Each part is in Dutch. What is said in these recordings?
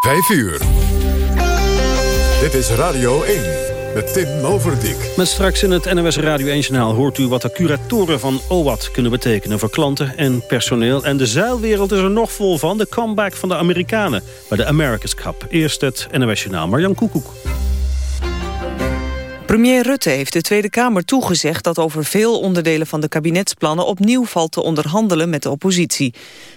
5 uur. Dit is Radio 1 met Tim Overdijk. Met straks in het NOS Radio 1-journaal hoort u wat de curatoren van OWAT kunnen betekenen voor klanten en personeel. En de zeilwereld is er nog vol van, de comeback van de Amerikanen bij de America's Cup. Eerst het NOS-journaal, Marjan Koekoek. Premier Rutte heeft de Tweede Kamer toegezegd dat over veel onderdelen van de kabinetsplannen opnieuw valt te onderhandelen met de oppositie.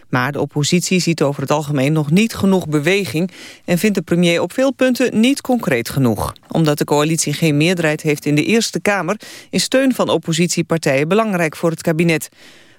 Maar de oppositie ziet over het algemeen nog niet genoeg beweging en vindt de premier op veel punten niet concreet genoeg. Omdat de coalitie geen meerderheid heeft in de Eerste Kamer is steun van oppositiepartijen belangrijk voor het kabinet.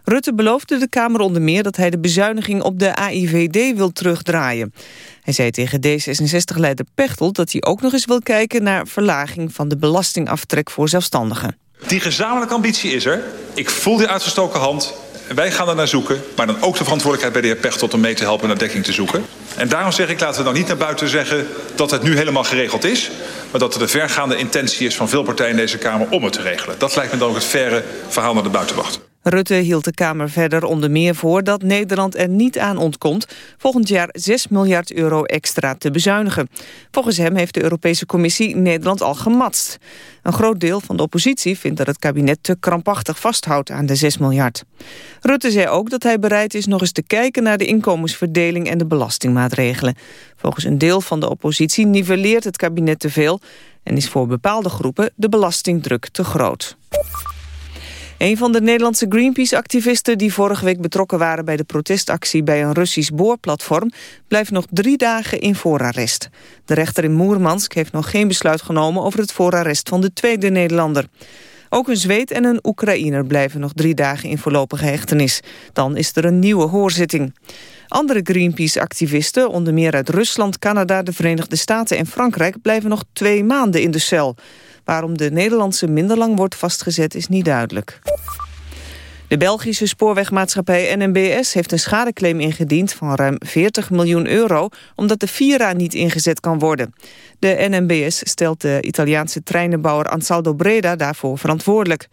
Rutte beloofde de Kamer onder meer dat hij de bezuiniging op de AIVD wil terugdraaien. Hij zei tegen D66-leider Pechtel dat hij ook nog eens wil kijken naar verlaging van de belastingaftrek voor zelfstandigen. Die gezamenlijke ambitie is er. Ik voel die uitgestoken hand. Wij gaan er naar zoeken, maar dan ook de verantwoordelijkheid bij de heer Pechtold om mee te helpen naar dekking te zoeken. En daarom zeg ik, laten we dan niet naar buiten zeggen dat het nu helemaal geregeld is, maar dat er de vergaande intentie is van veel partijen in deze Kamer om het te regelen. Dat lijkt me dan ook het verre verhaal naar de buitenwacht. Rutte hield de Kamer verder onder meer voor dat Nederland er niet aan ontkomt volgend jaar 6 miljard euro extra te bezuinigen. Volgens hem heeft de Europese Commissie Nederland al gematst. Een groot deel van de oppositie vindt dat het kabinet te krampachtig vasthoudt aan de 6 miljard. Rutte zei ook dat hij bereid is nog eens te kijken naar de inkomensverdeling en de belastingmaatregelen. Volgens een deel van de oppositie nivelleert het kabinet te veel en is voor bepaalde groepen de belastingdruk te groot. Een van de Nederlandse Greenpeace-activisten die vorige week betrokken waren bij de protestactie bij een Russisch boorplatform blijft nog drie dagen in voorarrest. De rechter in Moermansk heeft nog geen besluit genomen over het voorarrest van de tweede Nederlander. Ook een Zweed en een Oekraïner blijven nog drie dagen in voorlopige hechtenis. Dan is er een nieuwe hoorzitting. Andere Greenpeace-activisten, onder meer uit Rusland, Canada, de Verenigde Staten en Frankrijk, blijven nog twee maanden in de cel. Waarom de Nederlandse minder lang wordt vastgezet is niet duidelijk. De Belgische spoorwegmaatschappij NMBS heeft een schadeclaim ingediend van ruim 40 miljoen euro, omdat de Vira niet ingezet kan worden. De NMBS stelt de Italiaanse treinenbouwer Ansaldo Breda daarvoor verantwoordelijk.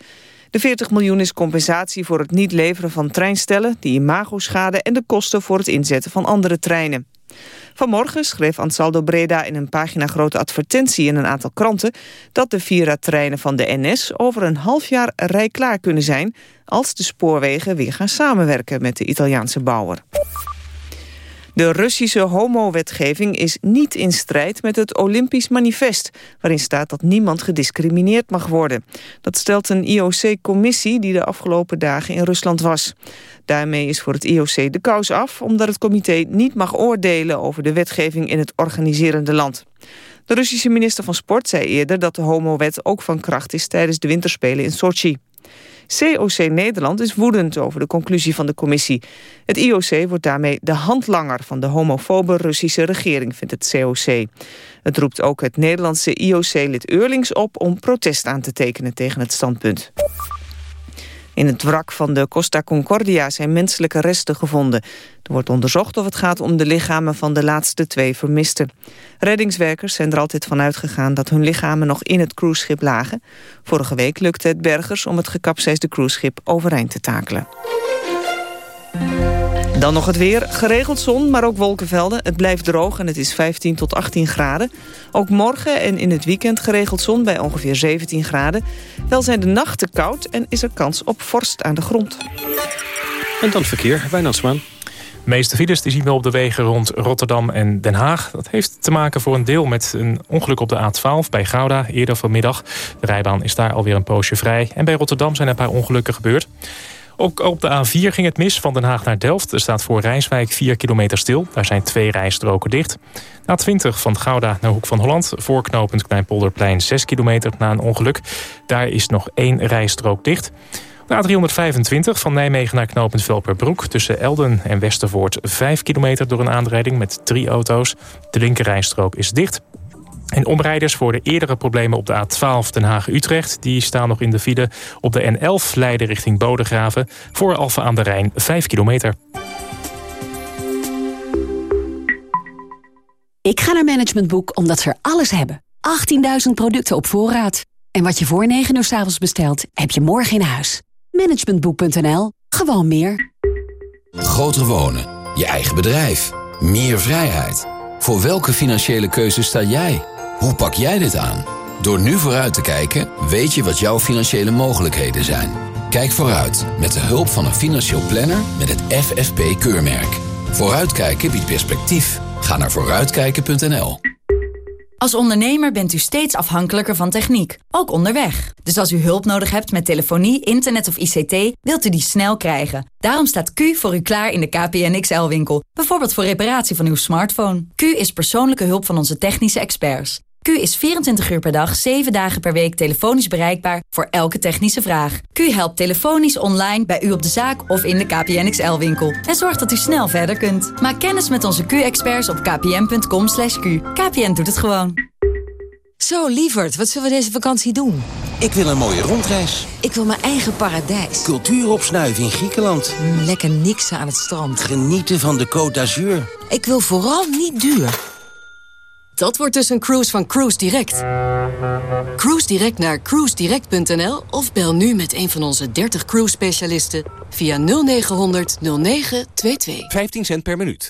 De 40 miljoen is compensatie voor het niet leveren van treinstellen, de imagoschade en de kosten voor het inzetten van andere treinen. Vanmorgen schreef Ansaldo Breda in een pagina grote advertentie in een aantal kranten dat de Vira-treinen van de NS over een half jaar rijklaar kunnen zijn als de spoorwegen weer gaan samenwerken met de Italiaanse bouwer. De Russische homowetgeving is niet in strijd met het Olympisch Manifest... waarin staat dat niemand gediscrimineerd mag worden. Dat stelt een IOC-commissie die de afgelopen dagen in Rusland was. Daarmee is voor het IOC de kous af... omdat het comité niet mag oordelen over de wetgeving in het organiserende land. De Russische minister van Sport zei eerder dat de homowet ook van kracht is... tijdens de winterspelen in Sochi. COC Nederland is woedend over de conclusie van de commissie. Het IOC wordt daarmee de handlanger van de homofobe Russische regering, vindt het COC. Het roept ook het Nederlandse IOC-lid Eurlings op om protest aan te tekenen tegen het standpunt. In het wrak van de Costa Concordia zijn menselijke resten gevonden. Er wordt onderzocht of het gaat om de lichamen van de laatste twee vermisten. Reddingswerkers zijn er altijd van uitgegaan dat hun lichamen nog in het cruiseschip lagen. Vorige week lukte het bergers om het gekapseisde cruiseschip overeind te takelen. Dan nog het weer. Geregeld zon, maar ook wolkenvelden. Het blijft droog en het is 15 tot 18 graden. Ook morgen en in het weekend geregeld zon bij ongeveer 17 graden. Wel zijn de nachten koud en is er kans op vorst aan de grond. En dan verkeer, Wijnandsmaan. De meeste files die zien we op de wegen rond Rotterdam en Den Haag. Dat heeft te maken voor een deel met een ongeluk op de A12 bij Gouda eerder vanmiddag. De rijbaan is daar alweer een poosje vrij. En bij Rotterdam zijn er een paar ongelukken gebeurd. Ook op de A4 ging het mis van Den Haag naar Delft. Er staat voor Rijswijk 4 kilometer stil. Daar zijn twee rijstroken dicht. A20 van Gouda naar Hoek van Holland. Voorknopend Kleinpolderplein 6 kilometer na een ongeluk. Daar is nog één rijstrook dicht. De A325 van Nijmegen naar knooppunt Velperbroek... tussen Elden en Westervoort 5 kilometer door een aanrijding met drie auto's. De linkerrijstrook is dicht. En omrijders voor de eerdere problemen op de A12 Den Haag-Utrecht... die staan nog in de file op de N11 Leiden richting Bodegraven... voor Alphen aan de Rijn 5 kilometer. Ik ga naar Management Boek omdat ze er alles hebben. 18.000 producten op voorraad. En wat je voor 9 uur s avonds bestelt, heb je morgen in huis. Managementboek.nl. Gewoon meer. Groter wonen. Je eigen bedrijf. Meer vrijheid. Voor welke financiële keuze sta jij? Hoe pak jij dit aan? Door nu vooruit te kijken, weet je wat jouw financiële mogelijkheden zijn. Kijk vooruit met de hulp van een financieel planner met het FFP-keurmerk. Vooruitkijken biedt perspectief. Ga naar vooruitkijken.nl. Als ondernemer bent u steeds afhankelijker van techniek, ook onderweg. Dus als u hulp nodig hebt met telefonie, internet of ICT, wilt u die snel krijgen. Daarom staat Q voor u klaar in de KPN XL-winkel. Bijvoorbeeld voor reparatie van uw smartphone. Q is persoonlijke hulp van onze technische experts. Q is 24 uur per dag, 7 dagen per week telefonisch bereikbaar voor elke technische vraag. Q helpt telefonisch online bij u op de zaak of in de KPN XL-winkel. En zorgt dat u snel verder kunt. Maak kennis met onze Q-experts op kpn.com. /q. KPN doet het gewoon. Zo, lieverd, wat zullen we deze vakantie doen? Ik wil een mooie rondreis. Ik wil mijn eigen paradijs. Cultuur opsnuiven in Griekenland. Mm, lekker niksen aan het strand. Genieten van de Côte d'Azur. Ik wil vooral niet duur. Dat wordt dus een cruise van Cruise Direct. Cruise Direct naar cruisedirect.nl of bel nu met een van onze 30 cruise specialisten via 0900 0922. 15 cent per minuut.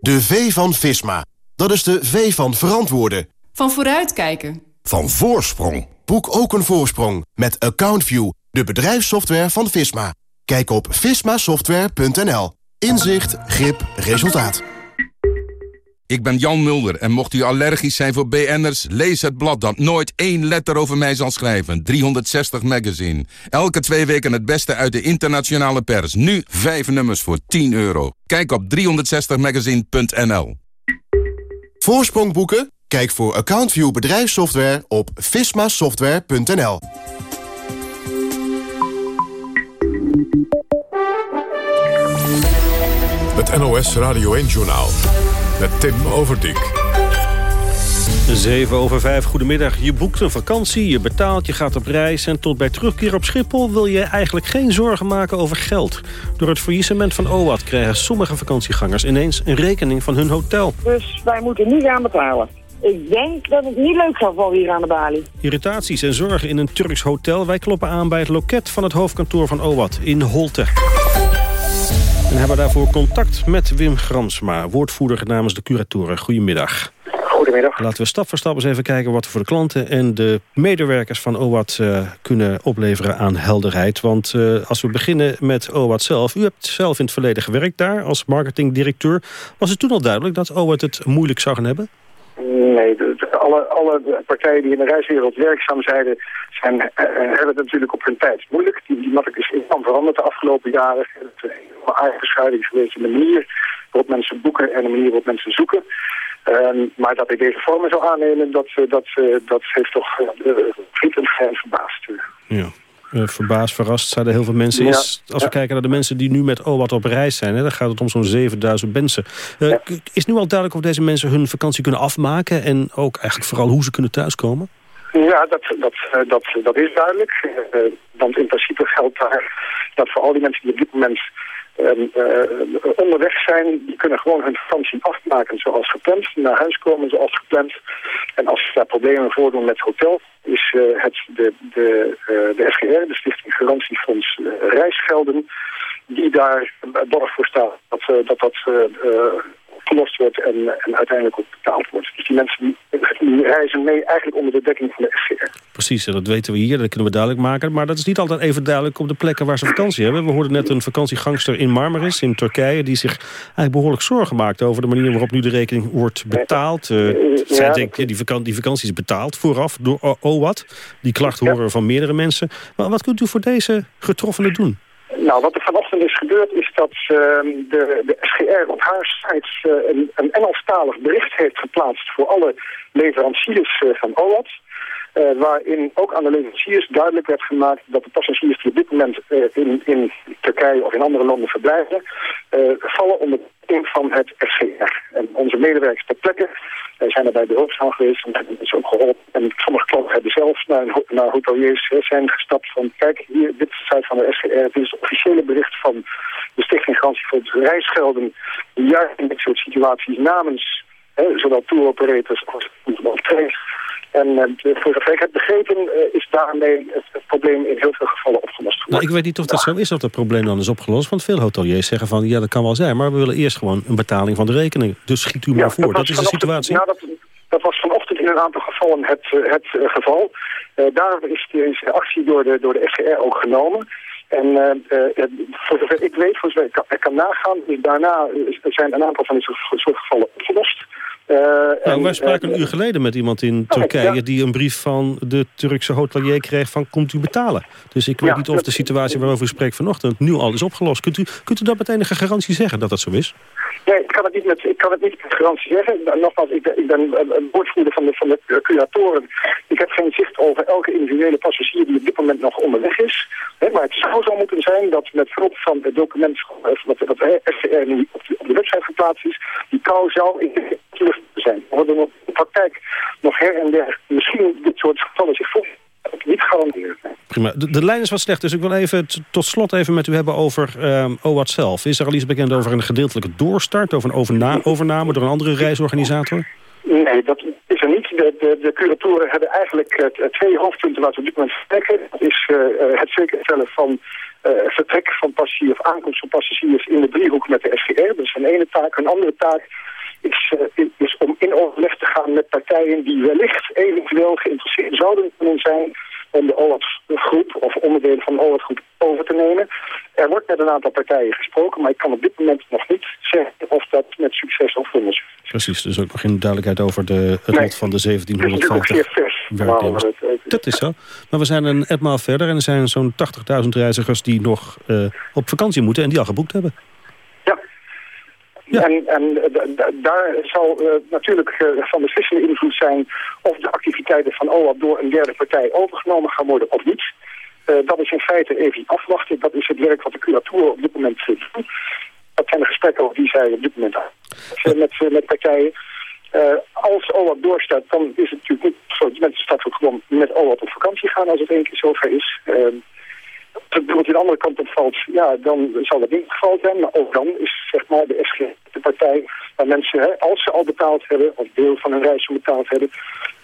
De V van Visma. Dat is de V van verantwoorden. Van vooruitkijken. Van voorsprong. Boek ook een voorsprong met AccountView, de bedrijfssoftware van Visma. Kijk op vismasoftware.nl. Inzicht, grip, resultaat. Ik ben Jan Mulder en mocht u allergisch zijn voor BN'ers... lees het blad dat nooit één letter over mij zal schrijven. 360 Magazine. Elke twee weken het beste uit de internationale pers. Nu vijf nummers voor 10 euro. Kijk op 360magazine.nl Voorsprong boeken? Kijk voor AccountView bedrijfssoftware op vismasoftware.nl. Het NOS Radio 1-journaal met Tim Overdijk. 7 over 5, goedemiddag. Je boekt een vakantie, je betaalt, je gaat op reis... en tot bij terugkeer op Schiphol wil je eigenlijk geen zorgen maken over geld. Door het faillissement van OWAT krijgen sommige vakantiegangers... ineens een rekening van hun hotel. Dus wij moeten niet gaan betalen. Ik denk dat het niet leuk zal vallen hier aan de balie. Irritaties en zorgen in een Turks hotel. Wij kloppen aan bij het loket van het hoofdkantoor van OWAT in Holte. En hebben daarvoor contact met Wim Gramsma, woordvoerder namens de curatoren. Goedemiddag. Goedemiddag. Laten we stap voor stap eens even kijken wat we voor de klanten en de medewerkers van OWAT uh, kunnen opleveren aan helderheid. Want uh, als we beginnen met OWAT zelf. U hebt zelf in het verleden gewerkt daar als marketingdirecteur. Was het toen al duidelijk dat OWAT het moeilijk zou gaan hebben? Nee, alle, alle partijen die in de reiswereld werkzaam zijn, zijn uh, hebben het natuurlijk op hun tijd moeilijk. Die, die markt is enorm veranderd de afgelopen jaren. Het is een aardige geweest in de manier waarop mensen boeken en de manier waarop mensen zoeken. Um, maar dat ik deze vormen zou aannemen, dat, dat, dat heeft toch uh, vriendelijk verbaasd. Ja. Uh, verbaasd, verrast zeiden heel veel mensen. Ja, is, als we kijken naar de mensen die nu met OWAT op reis zijn... Hè, dan gaat het om zo'n 7000 mensen. Uh, ja. Is nu al duidelijk of deze mensen hun vakantie kunnen afmaken... en ook eigenlijk vooral hoe ze kunnen thuiskomen? Ja, dat, dat, dat, dat is duidelijk. Uh, want in principe geldt daar dat voor al die mensen die op dit moment... onderweg zijn, die kunnen gewoon hun vakantie afmaken zoals gepland. Naar huis komen zoals gepland. En als ze daar problemen voordoen met hotel is uh, het de, de, de SGR, de Stichting Garantiefonds Reisgelden, die daar borg voor staat dat dat, dat opgelost wordt en, en uiteindelijk ook betaald wordt. Dus die mensen die, die, reizen mee eigenlijk onder de dekking van de SGR. Precies, dat weten we hier, dat kunnen we duidelijk maken. Maar dat is niet altijd even duidelijk op de plekken waar ze vakantie hebben. We hoorden net een vakantiegangster in Marmaris in Turkije... die zich eigenlijk behoorlijk zorgen maakt over de manier waarop nu de rekening wordt betaald. Uh, ja, denkt, die, vakantie, die vakantie is betaald vooraf door OWAT. Die klacht horen ja. van meerdere mensen. Maar wat kunt u voor deze getroffenen doen? Nou, wat er vanochtend is gebeurd is dat uh, de, de SGR op haar site uh, een, een Engelstalig bericht heeft geplaatst voor alle leveranciers uh, van OWAT. Waarin ook aan de leveranciers duidelijk werd gemaakt dat de passagiers die op dit moment in, in Turkije of in andere landen verblijven, vallen onder de van het SGR. En onze medewerkers ter plekke zijn er bij de hulpzaal geweest en hebben mensen ook geholpen. En sommige klanten hebben zelfs naar, naar hoteliers zijn gestapt van... kijk, hier, dit is de site van de SGR. Dit is het officiële bericht van de Stichting Garantie voor de Reisgelden... juist in dit soort situaties namens hè, zowel tour operators als, als En uh, voor zover ik heb begrepen is daarmee het, probleem in heel veel gevallen opgelost Nou, ik weet niet of dat zo is dat het probleem dan is opgelost. Want veel hoteliers zeggen van ja dat kan wel zijn. Maar we willen eerst gewoon een betaling van de rekening. Dus schiet u maar voor. Dat, is de situatie. Ja, dat, dat was vanochtend in een aantal gevallen het, het geval. daar is de actie door de, door de SGR ook genomen. En uh, voor zover ik weet, voor zover ik kan, nagaan, is daarna zijn een aantal van die soort gevallen opgelost. Uh, nou, wij spraken een uur geleden met iemand in oh, Turkije... die een brief van de Turkse hotelier kreeg van komt u betalen. Dus ik weet niet of de situatie waarover u spreekt vanochtend nu al is opgelost. Kunt u, kunt u dat met enige garantie zeggen dat dat zo is? Nee, ik kan het niet met, ik kan het niet met garantie zeggen. Nou, nogmaals, ik ben, ik ben een woordvoerder van de, van de curatoren. Ik heb geen zicht over elke individuele passagier die op dit moment nog onderweg is. maar het zou zo moeten zijn dat met hulp van het document wat, wat nu op de, op de website geplaatst is, die kou zou in de zijn. Er worden in de praktijk nog her en der misschien dit soort gevallen zich voor niet garanderen. Prima. De, de, lijn is wat slecht, dus ik wil even tot slot even met u hebben over um, OWAT zelf. Is er al iets bekend over een gedeeltelijke doorstart, over een overname door een andere reisorganisator? Nee, dat is er niet. De, de, de curatoren hebben eigenlijk uh, twee hoofdpunten waar ze op dit moment vertrekken. Dat is uh, het zekerstellen van uh, vertrek van passagiers of aankomst van passagiers in de driehoek met de SGR. Dat is een ene taak. Een andere taak is, in overleg te gaan met partijen die wellicht eventueel geïnteresseerd zouden kunnen zijn om de OWAT-groep of onderdelen van de OWAT-groep over te nemen. Er wordt met een aantal partijen gesproken, maar ik kan op dit moment nog niet zeggen of dat met succes of zonder succes. Precies, dus ook nog geen duidelijkheid over de, het lot van de 1750 werknemers. Dat is zo. Maar we zijn een etmaal verder en er zijn zo'n 80.000 reizigers die nog uh, op vakantie moeten en die al geboekt hebben. En, en daar zal uh, natuurlijk uh, van beslissende invloed zijn of de activiteiten van OAP door een derde partij overgenomen gaan worden of niet. Dat is in feite even afwachten. Dat is het werk wat de curatoren op dit moment doen. Dat zijn de gesprekken die zij op dit moment aan met, met partijen. als OAP doorstaat, dan is het natuurlijk niet zo. Mensen staat ook gewoon met OAP op vakantie gaan als het één keer zover is. Het de andere kant opvalt, ja, dan zal dat niet het geval zijn. Maar ook dan is zeg maar, de SG de partij waar mensen, hè, als ze al betaald hebben, of deel van hun reis betaald hebben,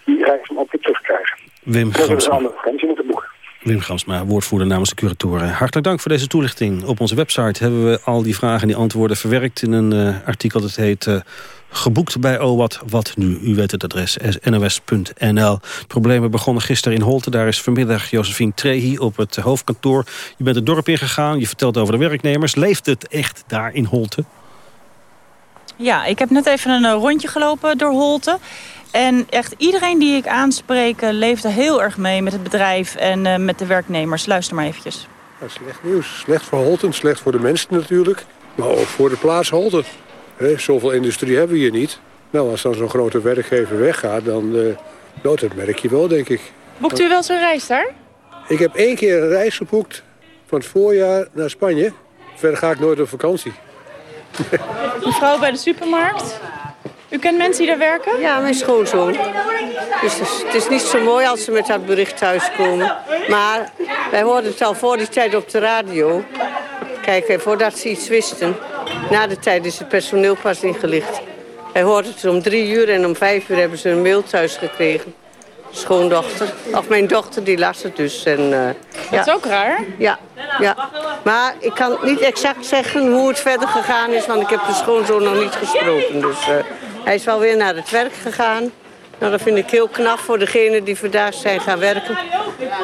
die reis dan ook weer terugkrijgen. Wim Gansma. een moeten boeken. Wim Gansma, woordvoerder namens de curatoren. Hartelijk dank voor deze toelichting. Op onze website hebben we al die vragen en die antwoorden verwerkt in een uh, artikel dat heet... Uh, geboekt bij OWAT. Wat nu? U weet het adres, nos.nl. Problemen begonnen gisteren in Holte. Daar is vanmiddag Josephine Trehi op het hoofdkantoor. Je bent het dorp ingegaan, je vertelt over de werknemers. Leeft het echt daar in Holte? Ja, ik heb net even een eh, rondje gelopen door Holte. En echt iedereen die ik aanspreek eh, leeft er heel erg mee met het bedrijf en uh, met de werknemers. Luister maar eventjes. Ja, slecht nieuws. Slecht voor Holten, slecht voor de mensen natuurlijk. Maar ook voor de plaats Holten. He, zoveel industrie hebben we hier niet. Nou, als dan zo'n grote werkgever weggaat, dan... Uh, nou, dat merk je wel, denk ik. Boekt u wel zo'n reis daar? Ik heb één keer een reis geboekt van het voorjaar naar Spanje. Verder ga ik nooit op vakantie. Mevrouw bij de supermarkt. U kent mensen die daar werken? Ja, mijn schoonzoon. Dus het is niet zo mooi als ze met dat bericht thuiskomen. Maar wij hoorden het al voor die tijd op de radio. Kijk, voordat ze iets wisten. Na de tijd is het personeel pas ingelicht. Wij hoorden het om drie uur en om vijf uur hebben ze een mail thuis gekregen. Schoondochter. Of mijn dochter, die las het dus. En, uh, dat is ook raar. Ja, ja. Maar ik kan niet exact zeggen hoe het verder gegaan is... want ik heb de schoonzoon nog niet gesproken. Dus uh, hij is wel weer naar het werk gegaan. Nou, dat vind ik heel knap voor degenen die vandaag zijn gaan werken.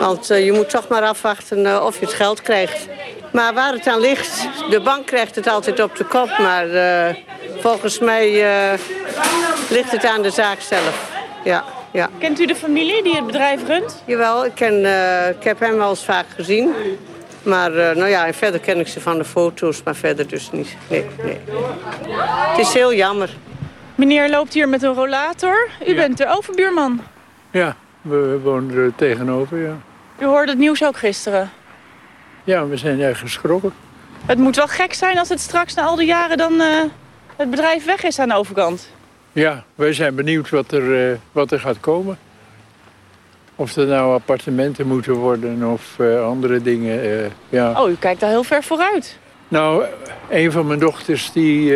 Want uh, je moet toch maar afwachten of je het geld krijgt. Maar waar het aan ligt, de bank krijgt het altijd op de kop. Maar uh, volgens mij uh, ligt het aan de zaak zelf. Ja, ja. Kent u de familie die het bedrijf runt? Jawel, ik, ken, uh, ik heb hem wel eens vaak gezien. Maar nou ja, en verder ken ik ze van de foto's, maar verder dus niet. Nee, nee. Het is heel jammer. Meneer loopt hier met een rollator. U bent de overbuurman. Ja, we wonen er tegenover, ja. U hoorde het nieuws ook gisteren? Ja, we zijn erg geschrokken. Het moet wel gek zijn als het straks na al die jaren dan uh, het bedrijf weg is aan de overkant. Ja, wij zijn benieuwd wat er, uh, wat er gaat komen. Of er nou appartementen moeten worden of uh, andere dingen. ja. Oh, u kijkt daar heel ver vooruit. Nou, een van mijn dochters die,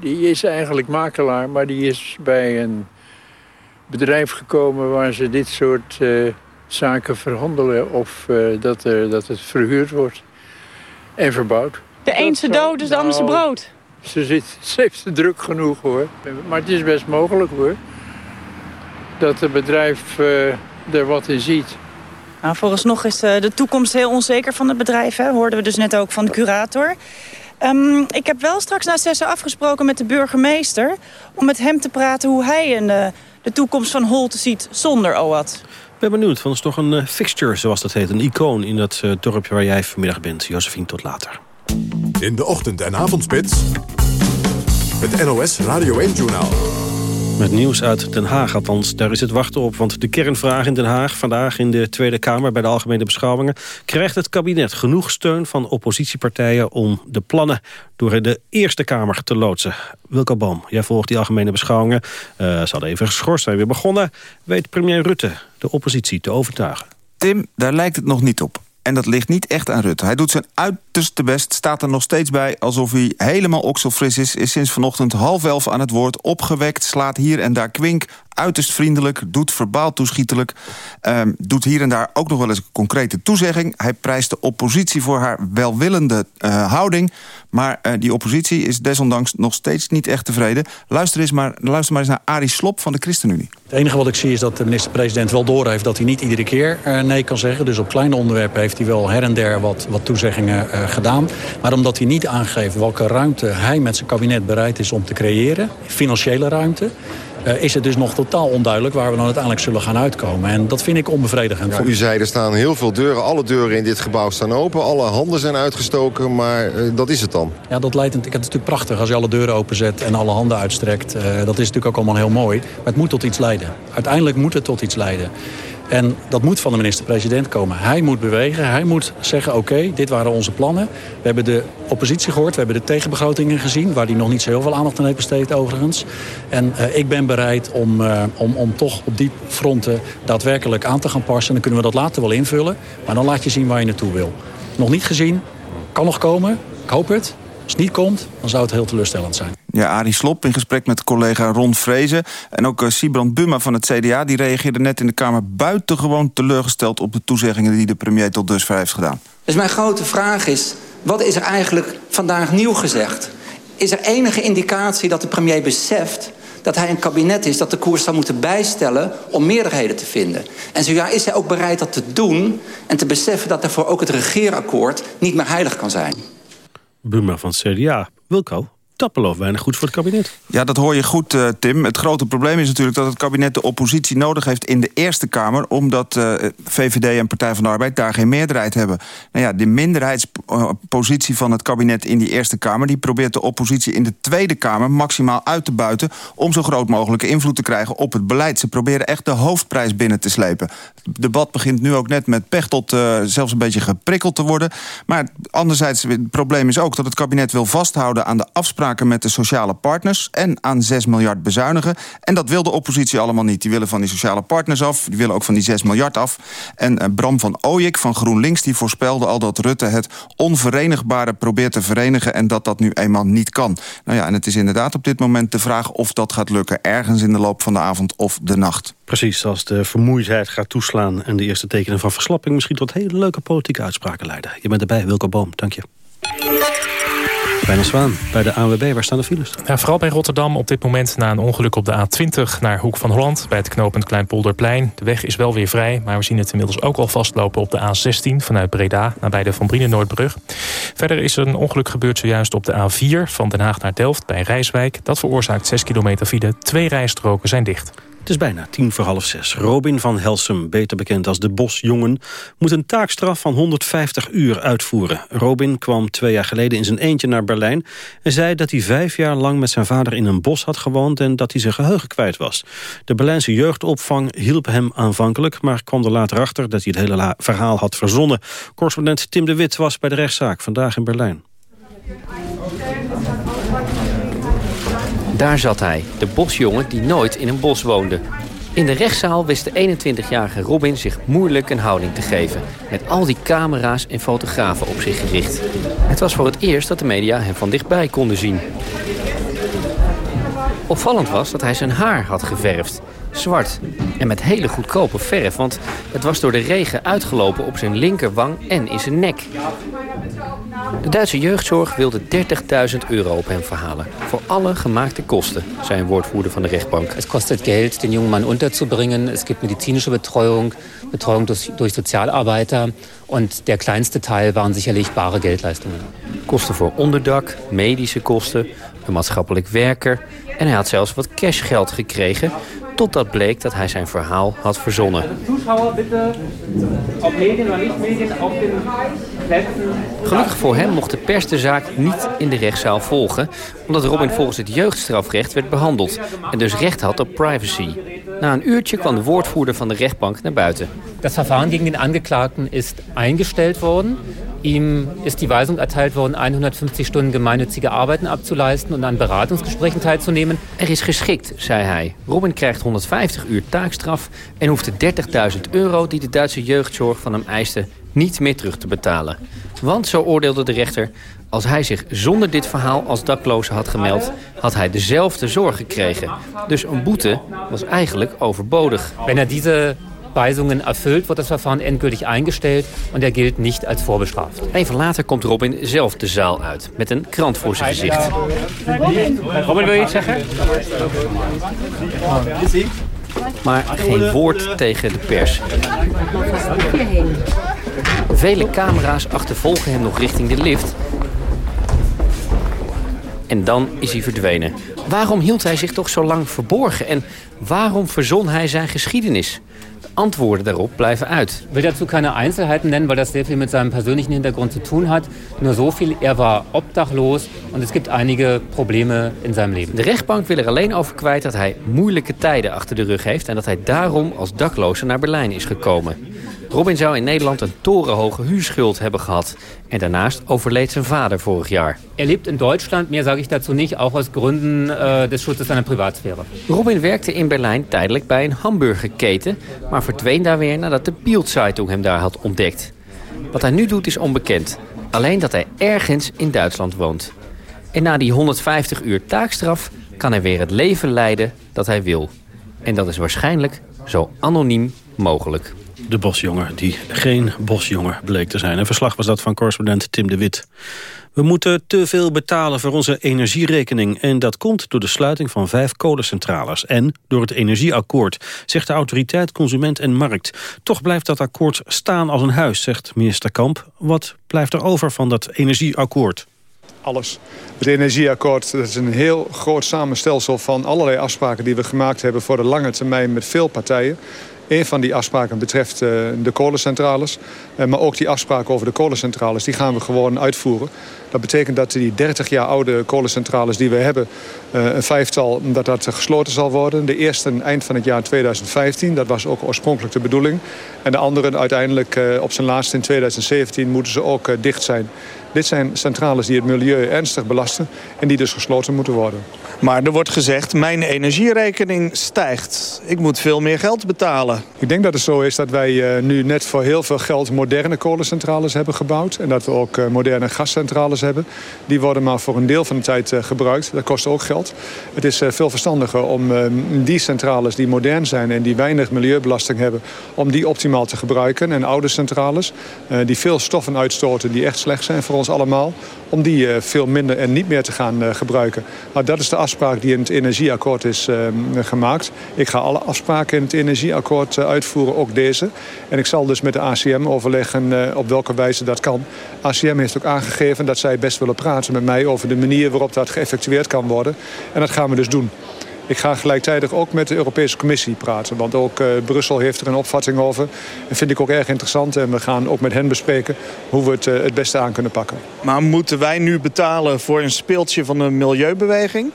die is eigenlijk makelaar, maar die is bij een bedrijf gekomen waar ze dit soort zaken verhandelen of dat, dat het verhuurd wordt en verbouwd. De eense dood is de andere Nou, brood. Ze, zit, ze heeft het druk genoeg hoor. Maar het is best mogelijk hoor. Dat het bedrijf eh, er wat in ziet. Nou, vooralsnog is eh, de toekomst heel onzeker van het bedrijf. Hè. Hoorden we dus net ook van de curator. Ehm, ik heb wel straks na zessen afgesproken met de burgemeester... om met hem te praten hoe hij een, eh, de toekomst van Holte ziet zonder OAT. Ben benieuwd, want het is toch een eh, fixture, zoals dat heet. Een icoon in dat eh, dorpje waar jij vanmiddag bent. Josephine, tot later. In de ochtend- en avondspits. Het NOS Radio 1-journaal. Met nieuws uit Den Haag, althans, daar is het wachten op. Want de kernvraag in Den Haag, vandaag in de Tweede Kamer... bij de Algemene Beschouwingen... krijgt het kabinet genoeg steun van oppositiepartijen... om de plannen door de Eerste Kamer te loodsen. Wilco Boom, jij volgt die Algemene Beschouwingen. Eh ze hadden even geschorst, zijn weer begonnen. Weet premier Rutte de oppositie te overtuigen? Tim, daar lijkt het nog niet op. En dat ligt niet echt aan Rutte. Hij doet zijn uiterste best, staat er nog steeds bij... alsof hij helemaal okselfris is, is sinds vanochtend half elf aan het woord... opgewekt, slaat hier en daar kwink, uiterst vriendelijk... doet verbaal toeschietelijk, ehm, doet hier en daar ook nog wel eens een concrete toezegging. Hij prijst de oppositie voor haar welwillende eh, houding... maar eh, die oppositie is desondanks nog steeds niet echt tevreden. Luister, eens maar, luister maar eens naar Arie Slob van de ChristenUnie. Het enige wat ik zie is dat de minister-president wel doorheeft dat hij niet iedere keer eh, nee kan zeggen. Dus op kleine onderwerpen heeft hij wel her en der wat, wat toezeggingen gedaan. Maar omdat hij niet aangeeft welke ruimte hij met zijn kabinet bereid is om te creëren, financiële ruimte, eh, is het dus nog totaal onduidelijk waar we dan uiteindelijk zullen gaan uitkomen. En dat vind ik onbevredigend. Ja, u zei er staan heel veel deuren. Alle deuren in dit gebouw staan open. Alle handen zijn uitgestoken. Maar eh, dat is het dan. Ja, dat leidt, het is natuurlijk prachtig als je alle deuren openzet en alle handen uitstrekt. Eh, dat is natuurlijk ook allemaal heel mooi. Maar het moet tot iets leiden. Uiteindelijk moet het tot iets leiden. En dat moet van de minister-president komen. Hij moet bewegen, hij moet zeggen... oké, dit waren onze plannen. We hebben de oppositie gehoord, we hebben de tegenbegrotingen gezien... waar hij nog niet zo heel veel aandacht aan heeft besteed overigens. En eh, ik ben bereid om, eh, om, om toch op die fronten daadwerkelijk aan te gaan passen. Dan kunnen we dat later wel invullen. Maar dan laat je zien waar je naartoe wil. Nog niet gezien, kan nog komen. Ik hoop het. Als het niet komt, dan zou het heel teleurstellend zijn. Ja, Arie Slop in gesprek met collega Ron Vrezen. En ook uh, Sibrand Buma van het CDA. Die reageerde net in de Kamer buitengewoon teleurgesteld... op de toezeggingen die de premier tot dusver heeft gedaan. Dus mijn grote vraag is, wat is er eigenlijk vandaag nieuw gezegd? Is er enige indicatie dat de premier beseft dat hij een kabinet is dat de koers zou moeten bijstellen om meerderheden te vinden. En zo ja, is hij ook bereid dat te doen en te beseffen dat daarvoor ook het regeerakkoord niet meer heilig kan zijn. Buma van CDA. Wilco, dat weinig goed voor het kabinet. Ja, dat hoor je goed, uh, Tim. Het grote probleem is natuurlijk dat het kabinet de oppositie nodig heeft in de Eerste Kamer... omdat uh, VVD en Partij van de Arbeid daar geen meerderheid hebben. Nou ja, de minderheidspositie van het kabinet in die Eerste Kamer... die probeert de oppositie in de Tweede Kamer maximaal uit te buiten... om zo groot mogelijke invloed te krijgen op het beleid. Ze proberen echt de hoofdprijs binnen te slepen. Het debat begint nu ook net met Pechtold uh, zelfs een beetje geprikkeld te worden. Maar anderzijds, het probleem is ook dat het kabinet wil vasthouden aan de met de sociale partners en aan 6 miljard bezuinigen. En dat wil de oppositie allemaal niet. Die willen van die sociale partners af, die willen ook van die 6 miljard af. En uh, Bram van Ooyik van GroenLinks die voorspelde al dat Rutte het onverenigbare probeert te verenigen en dat dat nu eenmaal niet kan. Nou ja, en het is inderdaad op dit moment de vraag of dat gaat lukken ergens in de loop van de avond of de nacht. Precies, als de vermoeidheid gaat toeslaan en de eerste tekenen van verslapping misschien tot hele leuke politieke uitspraken leiden. Je bent erbij, Wilco Boom, dank je. Bijna Zwaan, bij de ANWB, waar staan de files? Ja, vooral bij Rotterdam op dit moment na een ongeluk op de A20 naar Hoek van Holland... bij het knooppunt Kleinpolderplein. De weg is wel weer vrij, maar we zien het inmiddels ook al vastlopen op de A16... vanuit Breda, nabij de Van Brienen Noordbrug. Verder is er een ongeluk gebeurd zojuist op de A4 van Den Haag naar Delft bij Rijswijk. Dat veroorzaakt 6 kilometer file. Twee rijstroken zijn dicht. Het is bijna tien voor half zes. Robin van Helsum, beter bekend als de Bosjongen... moet een taakstraf van 150 uur uitvoeren. Robin kwam twee jaar geleden in zijn eentje naar Berlijn... en zei dat hij vijf jaar lang met zijn vader in een bos had gewoond... en dat hij zijn geheugen kwijt was. De Berlijnse jeugdopvang hielp hem aanvankelijk... maar kwam er later achter dat hij het hele verhaal had verzonnen. Correspondent Tim de Wit was bij de rechtszaak vandaag in Berlijn. Daar zat hij, de bosjongen die nooit in een bos woonde. In de rechtszaal wist de 21-jarige Robin zich moeilijk een houding te geven... met al die camera's en fotografen op zich gericht. Het was voor het eerst dat de media hem van dichtbij konden zien. Opvallend was dat hij zijn haar had geverfd. Zwart. En met hele goedkope verf, want het was door de regen uitgelopen op zijn linkerwang en in zijn nek. De Duitse jeugdzorg wilde 30.000 euro op hem verhalen. Voor alle gemaakte kosten, zei een woordvoerder van de rechtbank. Het kostet geld, den jongen man unterzubringen. Es gibt medizinische Betreuung, Betreuung durch, durch Sozialarbeiter. Und der kleinste Teil waren sicherlich bare Geldleistungen. Kosten voor onderdak, medische kosten, een maatschappelijk werker... en hij had zelfs wat cashgeld gekregen... totdat bleek dat hij zijn verhaal had verzonnen. Gelukkig voor hem mocht de pers de zaak niet in de rechtszaal volgen... omdat Robin volgens het jeugdstrafrecht werd behandeld... en dus recht had op privacy. Na een uurtje kwam de woordvoerder van de rechtbank naar buiten. Das Verfahren gegen den Angeklagten ist eingestellt worden. Ihm ist die Weisung erteilt worden, 150 Stunden gemeinnützige Arbeiten abzuleisten und an Beratungsgesprächen teilzunehmen. Er is geschikt, zei hij. Robin krijgt 150 uur taakstraf en hoeft de 30.000 euro die de Duitse jeugdzorg van hem eiste niet meer terug te betalen. Want, zo oordeelde de rechter, als hij zich zonder dit verhaal als dakloze had gemeld... had hij dezelfde zorg gekregen. Dus een boete was eigenlijk overbodig. Wenn er diese Weisungen erfüllt, wird das Verfahren endgültig eingestellt und er gilt nicht als vorbestraft. Even later komt Robin zelf de zaal uit, met een krant voor zijn gezicht. Robin, wil je iets zeggen? Maar geen woord tegen de pers. Vele camera's achtervolgen hem nog richting de lift. En dan is hij verdwenen. Waarom hield hij zich toch zo lang verborgen? En waarom verzon hij zijn geschiedenis? De antwoorden daarop blijven uit. Ich will dazu keine Einzelheiten nennen, weil das sehr viel mit seinem persönlichen Hintergrund zu tun hat. Nur so viel, er war obdachlos und es gibt einige Probleme in seinem Leben. De rechtbank wil er alleen over kwijt dat hij moeilijke tijden achter de rug heeft... en dat hij daarom als dakloze naar Berlijn is gekomen. Robin zou in Nederland een torenhoge huurschuld hebben gehad. En daarnaast overleed zijn vader vorig jaar. Er lebt in Deutschland, meer sage ich dazu nicht, auch aus Gründen äh, des Schutzes seiner Privatsphäre. Robin werkte in Berlijn tijdelijk bij een hamburgerketen... maar verdween daar weer nadat de Bild-Zeitung hem daar had ontdekt. Wat hij nu doet is onbekend. Alleen dat hij ergens in Duitsland woont. En na die 150 uur taakstraf kan hij weer het leven leiden dat hij wil. En dat is waarschijnlijk zo anoniem mogelijk. De bosjongen die geen bosjongen bleek te zijn. Een verslag was dat van correspondent Tim de Wit. We moeten te veel betalen voor onze energierekening. En dat komt door de sluiting van vijf kolencentrales. En door het energieakkoord, zegt de autoriteit Consument en Markt. Toch blijft dat akkoord staan als een huis, zegt minister Kamp. Wat blijft er over van dat energieakkoord? alles. Het energieakkoord dat is een heel groot samenstelsel van allerlei afspraken die we gemaakt hebben voor de lange termijn met veel partijen. Een van die afspraken betreft uh, de kolencentrales. Uh, maar ook die afspraken over de kolencentrales, die gaan we gewoon uitvoeren. Dat betekent dat die 30 jaar oude kolencentrales die we hebben... Uh, een vijftal, dat dat gesloten zal worden. De eerste eind van het jaar 2015, dat was ook oorspronkelijk de bedoeling. En de andere uiteindelijk op zijn laatste in 2017 moeten ze ook dicht zijn. Dit zijn centrales die het milieu ernstig belasten en die dus gesloten moeten worden. Maar er wordt gezegd, mijn energierekening stijgt. Ik moet veel meer geld betalen. Ik denk dat het zo is dat wij nu net voor heel veel geld moderne kolencentrales hebben gebouwd. En dat we ook moderne gascentrales hebben. Die worden maar voor een deel van de tijd gebruikt. Dat kost ook geld. Het is veel verstandiger om die centrales die modern zijn en die weinig milieubelasting hebben... om die optimaal te gebruiken. En oude centrales die veel stoffen uitstoten die echt slecht zijn voor ons allemaal... om die veel minder en niet meer te gaan gebruiken. Nou, dat is de afspraak die in het energieakkoord is gemaakt. Ik ga alle afspraken in het energieakkoord uitvoeren, ook deze. En ik zal dus met de ACM overleggen op welke wijze dat kan. ACM heeft ook aangegeven dat zij best willen praten met mij... over de manier waarop dat geëffectueerd kan worden. En dat gaan we dus doen. Ik ga gelijktijdig ook met de Europese Commissie praten. Want ook uh, Brussel heeft er een opvatting over. Dat vind ik ook erg interessant. En we gaan ook met hen bespreken hoe we het uh, het beste aan kunnen pakken. Maar moeten wij nu betalen voor een speeltje van de milieubeweging?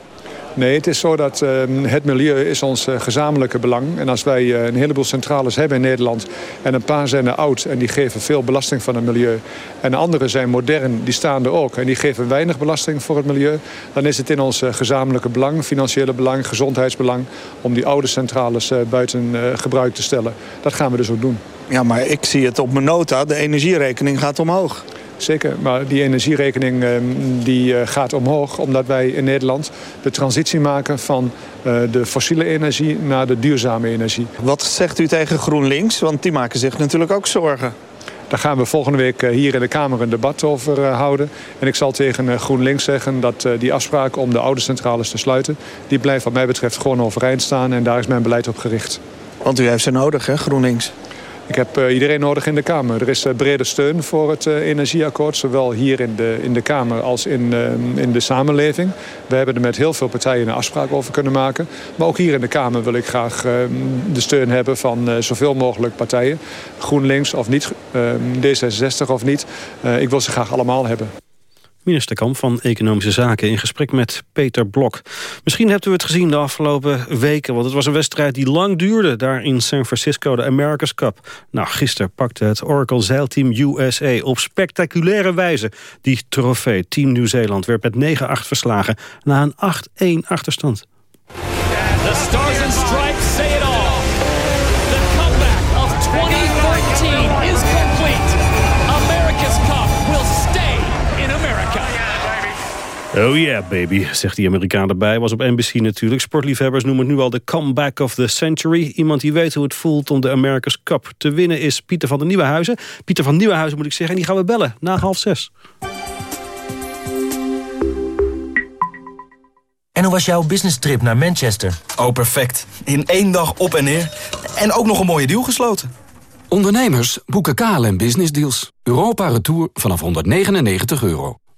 Nee, het is zo dat uh, het milieu is ons uh, gezamenlijke belang. En als wij uh, een heleboel centrales hebben in Nederland... en een paar zijn er oud en die geven veel belasting van het milieu... en andere zijn modern, die staan er ook... en die geven weinig belasting voor het milieu... dan is het in ons gezamenlijke belang, financiële belang, gezondheidsbelang... om die oude centrales buiten gebruik te stellen. Dat gaan we dus ook doen. Ja, maar ik zie het op mijn nota. De energierekening gaat omhoog. Zeker, maar die energierekening ehm, die, uh, gaat omhoog... omdat wij in Nederland de transitie maken van uh, de fossiele energie naar de duurzame energie. Wat zegt u tegen GroenLinks? Want die maken zich natuurlijk ook zorgen. Daar gaan we volgende week eh, hier in de Kamer een debat over houden. En ik zal tegen GroenLinks zeggen dat die afspraak om de oude centrales te sluiten... die blijft wat mij betreft gewoon overeind staan en daar is mijn beleid op gericht. Want u heeft ze nodig, hè, GroenLinks? Ik heb uh, iedereen nodig in de Kamer. Er is uh, brede steun voor het uh, energieakkoord. Zowel hier in de, in de Kamer als in, in de samenleving. We hebben er met heel veel partijen een afspraak over kunnen maken. Maar ook hier in de Kamer wil ik graag de steun hebben van zoveel mogelijk partijen. GroenLinks of niet, D66 of niet. ik wil ze graag allemaal hebben. Minister Kamp van Economische Zaken in gesprek met Peter Blok. Misschien hebt u het gezien de afgelopen weken... want het was een wedstrijd die lang duurde daar in San Francisco, de America's Cup. Nou, gisteren pakte het Oracle zeilteam USA op spectaculaire wijze die trofee. Team Nieuw-Zeeland werd met 9-8 verslagen na een 8-1 achterstand. Oh yeah, baby, zegt die Amerikaan erbij. Was op NBC natuurlijk. Sportliefhebbers noemen het nu al de comeback of the century. Iemand die weet hoe het voelt om de America's Cup te winnen... is Pieter van der Nieuwenhuizen. Pieter van Nieuwenhuizen moet ik zeggen. En die gaan we bellen na half zes. En hoe was jouw business trip naar Manchester? Oh, perfect. In één dag op en neer. En ook nog een mooie deal gesloten. Ondernemers boeken KLM Business Deals. Europa Retour vanaf 199 euro.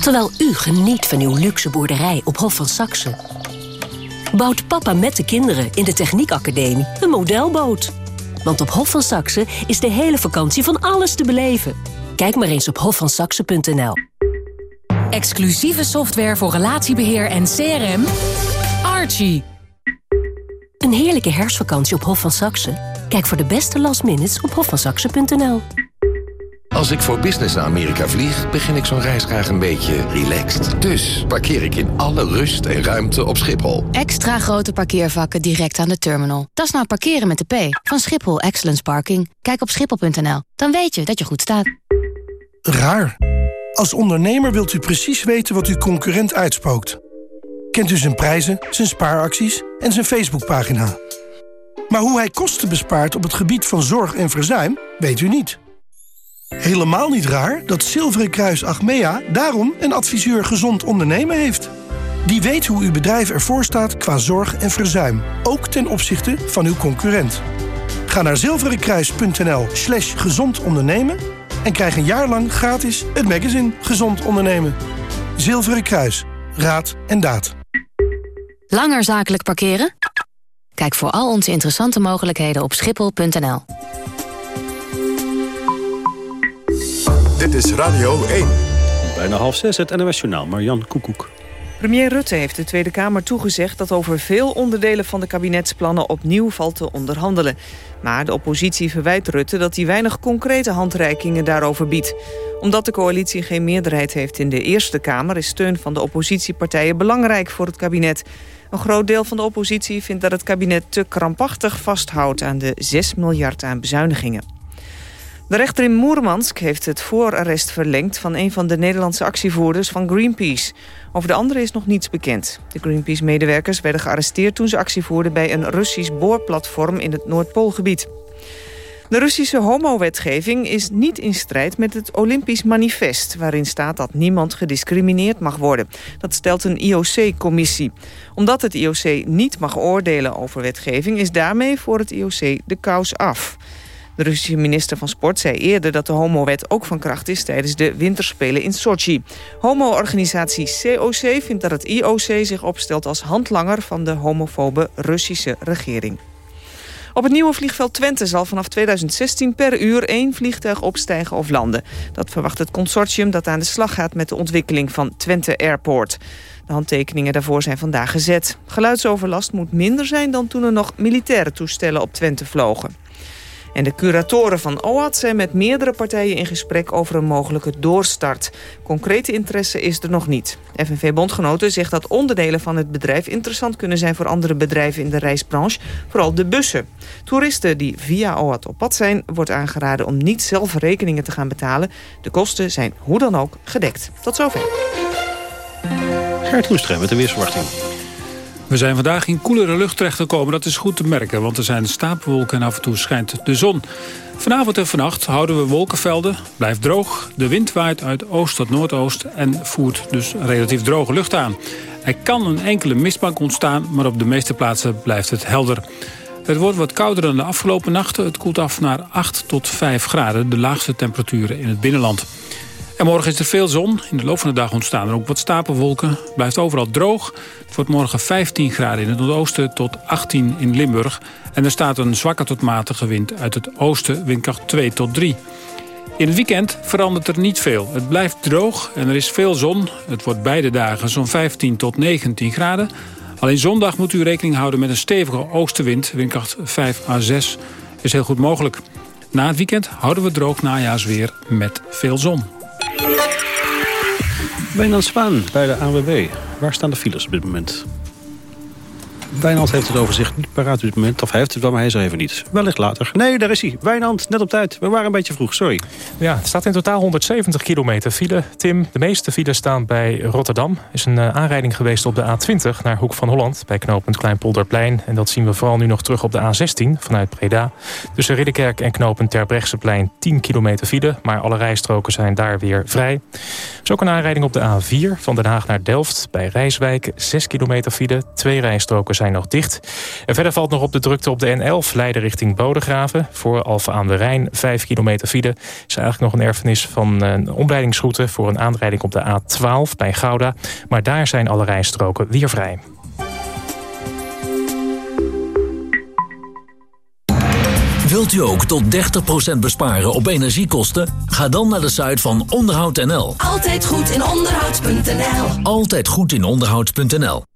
Terwijl u geniet van uw luxe boerderij op Hof van Saxe... bouwt papa met de kinderen in de Techniekacademie een modelboot. Want op Hof van Saxe is de hele vakantie van alles te beleven. Kijk maar eens op hofvansaxe.nl. Exclusieve software voor relatiebeheer en CRM. Archie. Een heerlijke herfstvakantie op Hof van Saxe? Kijk voor de beste last minutes op hofvansaxe.nl. Als ik voor business naar Amerika vlieg, begin ik zo'n reis graag een beetje relaxed. Dus parkeer ik in alle rust en ruimte op Schiphol. Extra grote parkeervakken direct aan de terminal. Dat is nou parkeren met de P van Schiphol Excellence Parking. Kijk op schiphol.nl, dan weet je dat je goed staat. Raar. Als ondernemer wilt u precies weten wat uw concurrent uitspookt. Kent u zijn prijzen, zijn spaaracties en zijn Facebookpagina. Maar hoe hij kosten bespaart op het gebied van zorg en verzuim, weet u niet. Helemaal niet raar dat Zilveren Kruis Achmea daarom een adviseur gezond ondernemen heeft. Die weet hoe uw bedrijf ervoor staat qua zorg en verzuim, ook ten opzichte van uw concurrent. Ga naar zilverenkruis.nl slash gezond ondernemen en krijg een jaar lang gratis het magazine Gezond Ondernemen. Zilveren Kruis. Raad en daad. Langer zakelijk parkeren? Kijk voor al onze interessante mogelijkheden op schiphol.nl. is Radio 1. Bijna half zes, het NOS Journaal. Marjan Koekoek. Premier Rutte heeft de Tweede Kamer toegezegd... dat over veel onderdelen van de kabinetsplannen opnieuw valt te onderhandelen. Maar de oppositie verwijt Rutte dat hij weinig concrete handreikingen daarover biedt. Omdat de coalitie geen meerderheid heeft in de Eerste Kamer... is steun van de oppositiepartijen belangrijk voor het kabinet. Een groot deel van de oppositie vindt dat het kabinet te krampachtig vasthoudt... aan de 6 miljard aan bezuinigingen. De rechter in Moermansk heeft het voorarrest verlengd... van een van de Nederlandse actievoerders van Greenpeace. Over de andere is nog niets bekend. De Greenpeace-medewerkers werden gearresteerd toen ze actie voerden... bij een Russisch boorplatform in het Noordpoolgebied. De Russische homowetgeving is niet in strijd met het Olympisch Manifest... waarin staat dat niemand gediscrimineerd mag worden. Dat stelt een IOC-commissie. Omdat het IOC niet mag oordelen over wetgeving... is daarmee voor het IOC de kous af. De Russische minister van Sport zei eerder dat de homowet ook van kracht is tijdens de winterspelen in Sochi. Homo-organisatie COC vindt dat het IOC zich opstelt als handlanger van de homofobe Russische regering. Op het nieuwe vliegveld Twente zal vanaf 2016 per uur één vliegtuig opstijgen of landen. Dat verwacht het consortium dat aan de slag gaat met de ontwikkeling van Twente Airport. De handtekeningen daarvoor zijn vandaag gezet. Geluidsoverlast moet minder zijn dan toen er nog militaire toestellen op Twente vlogen. En de curatoren van OAT zijn met meerdere partijen in gesprek over een mogelijke doorstart. Concrete interesse is er nog niet. FNV-bondgenoten zegt dat onderdelen van het bedrijf interessant kunnen zijn voor andere bedrijven in de reisbranche, vooral de bussen. Toeristen die via OAT op pad zijn, wordt aangeraden om niet zelf rekeningen te gaan betalen. De kosten zijn hoe dan ook gedekt. Tot zover. Gert met de weersverwachting. We zijn vandaag in koelere lucht terechtgekomen. Dat is goed te merken, want er zijn stapelwolken en af en toe schijnt de zon. Vanavond en vannacht houden we wolkenvelden, blijft droog. De wind waait uit oost tot noordoost en voert dus relatief droge lucht aan. Er kan een enkele mistbank ontstaan, maar op de meeste plaatsen blijft het helder. Het wordt wat kouder dan de afgelopen nachten. Het koelt af naar 8 tot 5 graden, de laagste temperaturen in het binnenland. En morgen is er veel zon. In de loop van de dag ontstaan er ook wat stapelwolken. Blijft overal droog. Het wordt morgen 15 graden in het noordoosten tot 18 in Limburg. En er staat een zwakke tot matige wind uit het oosten, windkracht 2 tot 3. In het weekend verandert er niet veel. Het blijft droog en er is veel zon. Het wordt beide dagen zo'n 15 tot 19 graden. Alleen zondag moet u rekening houden met een stevige oostenwind. Windkracht 5 à 6 is heel goed mogelijk. Na het weekend houden we droog najaarsweer met veel zon. Wijnand Spaan bij de ANWB. Waar staan de files op dit moment? Wijnand heeft het overzicht niet paraat op dit moment. Of hij heeft het wel, maar hij is er even niet. Wellicht later. Nee, daar is hij. Wijnand, net op tijd. We waren een beetje vroeg, sorry. Ja, het staat in totaal 170 kilometer file. Tim, de meeste files staan bij Rotterdam. Er is een uh, aanrijding geweest op de A20 naar Hoek van Holland... bij knooppunt Kleinpolderplein. En dat zien we vooral nu nog terug op de A16 vanuit Breda. Tussen Ridderkerk en knooppunt Terbrechtseplein 10 kilometer file... maar alle rijstroken zijn daar weer vrij. Er is ook een aanrijding op de A4 van Den Haag naar Delft... bij Rijswijk 6 kilometer file. Twee rijstroken zijn nog dicht. En verder valt nog op de drukte op de N11 Leiden richting Bodegraven. Voor Alphen aan de Rijn 5 kilometer file. Is eigenlijk nog een erfenis van een omleidingsroute... voor een aanrijding op de A12 bij Gouda. Maar daar zijn alle rijstroken weer vrij. Wilt u ook tot 30% besparen op energiekosten? Ga dan naar de site van onderhoud.nl. Altijd goed in onderhoud.nl. Altijd goed in onderhoud.nl.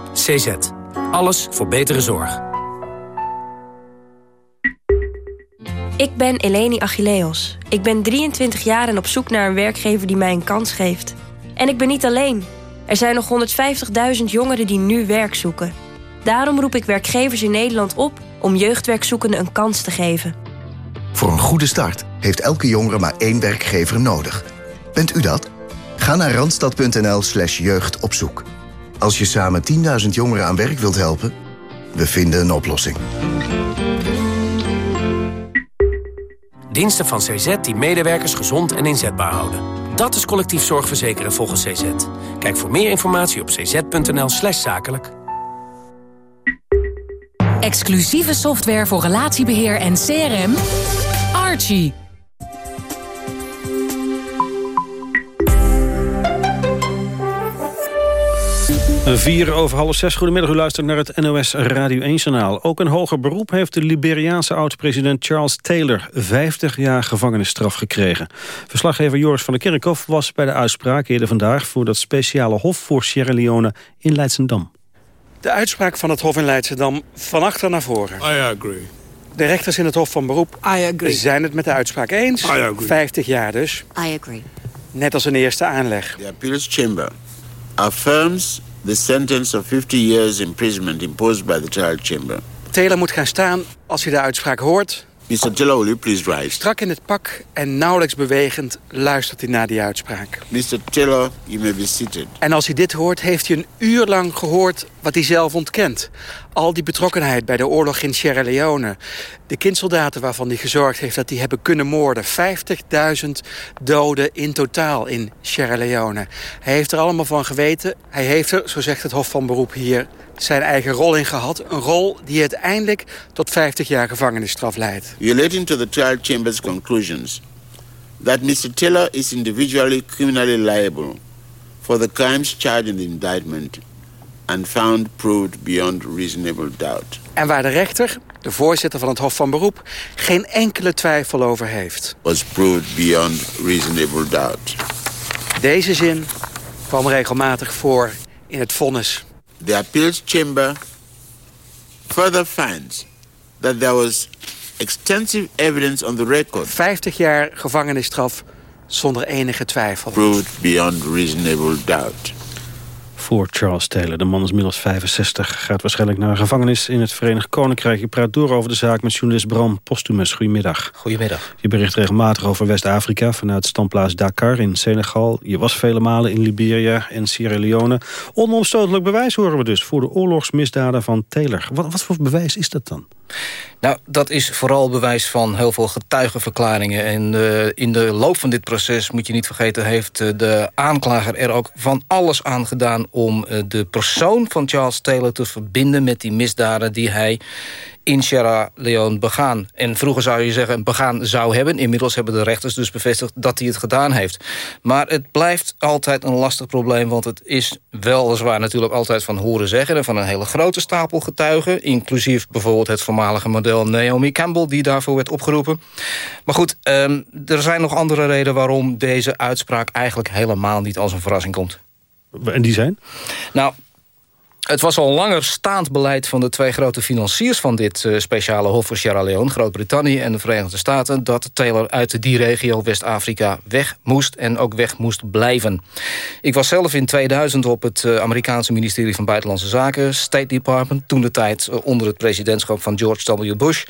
CZ. Alles voor betere zorg. Ik ben Eleni Achilleos. Ik ben 23 jaar en op zoek naar een werkgever die mij een kans geeft. En ik ben niet alleen. Er zijn nog 150.000 jongeren die nu werk zoeken. Daarom roep ik werkgevers in Nederland op om jeugdwerkzoekenden een kans te geven. Voor een goede start heeft elke jongere maar één werkgever nodig. Bent u dat? Ga naar randstad.nl slash jeugdopzoek. Als je samen 10.000 jongeren aan werk wilt helpen, we vinden een oplossing. Diensten van CZ die medewerkers gezond en inzetbaar houden. Dat is collectief zorgverzekeren volgens CZ. Kijk voor meer informatie op cz.nl slash zakelijk. Exclusieve software voor relatiebeheer en CRM. Archie. Vier over half zes. Goedemiddag, u luistert naar het NOS Radio 1-journaal. Ook een hoger beroep heeft de Liberiaanse oud-president Charles Taylor... 50 jaar gevangenisstraf gekregen. Verslaggever Joris van der Kerkhoff was bij de uitspraak eerder vandaag... voor dat speciale hof voor Sierra Leone in Leidsendam. De uitspraak van het hof in Leidsendam van achter naar voren. I agree. De rechters in het Hof van Beroep zijn het met de uitspraak eens. 50 jaar dus. I agree. Net als een eerste aanleg. The appeals chamber affirms the sentence of 50 years imprisonment imposed by the trial chamber. Taylor moet gaan staan als hij de uitspraak hoort. Mr. Taylor, will you please rise? Strak in het pak en nauwelijks bewegend luistert hij naar die uitspraak. Mr. Taylor, you may be seated. En als hij dit hoort, heeft hij een uur lang gehoord wat hij zelf ontkent. Al die betrokkenheid bij de oorlog in Sierra Leone. De kindsoldaten waarvan hij gezorgd heeft dat die hebben kunnen moorden. 50.000 doden in totaal in Sierra Leone. Hij heeft er allemaal van geweten. Hij heeft er, zo zegt het Hof van Beroep hier, zijn eigen rol in gehad. Een rol die uiteindelijk tot 50 jaar gevangenisstraf leidt. Relating to the trial chamber's conclusions that Mr. Taylor is individually criminally liable for the crimes charged in the indictment and found proved beyond reasonable doubt. En waar de rechter, de voorzitter van het Hof van Beroep, geen enkele twijfel over heeft. Was proved beyond reasonable doubt. Deze zin kwam regelmatig voor in het vonnis. The appeals chamber further finds that there was extensive evidence on the record. 50 jaar gevangenisstraf zonder enige twijfel. Proved beyond reasonable doubt. Voor Charles Taylor. De man is inmiddels 65. Gaat waarschijnlijk naar een gevangenis in het Verenigd Koninkrijk. Je praat door over de zaak met journalist Bram Postumus. Goedemiddag. Goedemiddag. Je bericht regelmatig over West-Afrika vanuit standplaats Dakar in Senegal. Je was vele malen in Liberia en Sierra Leone. Onomstotelijk bewijs horen we dus voor de oorlogsmisdaden van Taylor. Wat, wat voor bewijs is dat dan? Nou, dat is vooral bewijs van heel veel getuigenverklaringen. En uh, in de loop van dit proces, moet je niet vergeten... heeft uh, de aanklager er ook van alles aan gedaan... om uh, de persoon van Charles Taylor te verbinden met die misdaden... die hij in Sierra Leone begaan. En vroeger zou je zeggen begaan zou hebben. Inmiddels hebben de rechters dus bevestigd dat hij het gedaan heeft. Maar het blijft altijd een lastig probleem... want het is weliswaar natuurlijk altijd van horen zeggen... en van een hele grote stapel getuigen... inclusief bijvoorbeeld het voormalige model Naomi Campbell... die daarvoor werd opgeroepen. Maar goed, um, er zijn nog andere redenen... waarom deze uitspraak eigenlijk helemaal niet als een verrassing komt. En die zijn? Nou, het was al langer staand beleid van de twee grote financiers... van dit uh, speciale hof voor Sierra Leone, Groot-Brittannië en de Verenigde Staten... dat Taylor uit die regio West-Afrika weg moest en ook weg moest blijven. Ik was zelf in 2000 op het uh, Amerikaanse ministerie van Buitenlandse Zaken... State Department, toen de tijd uh, onder het presidentschap van George W. Bush.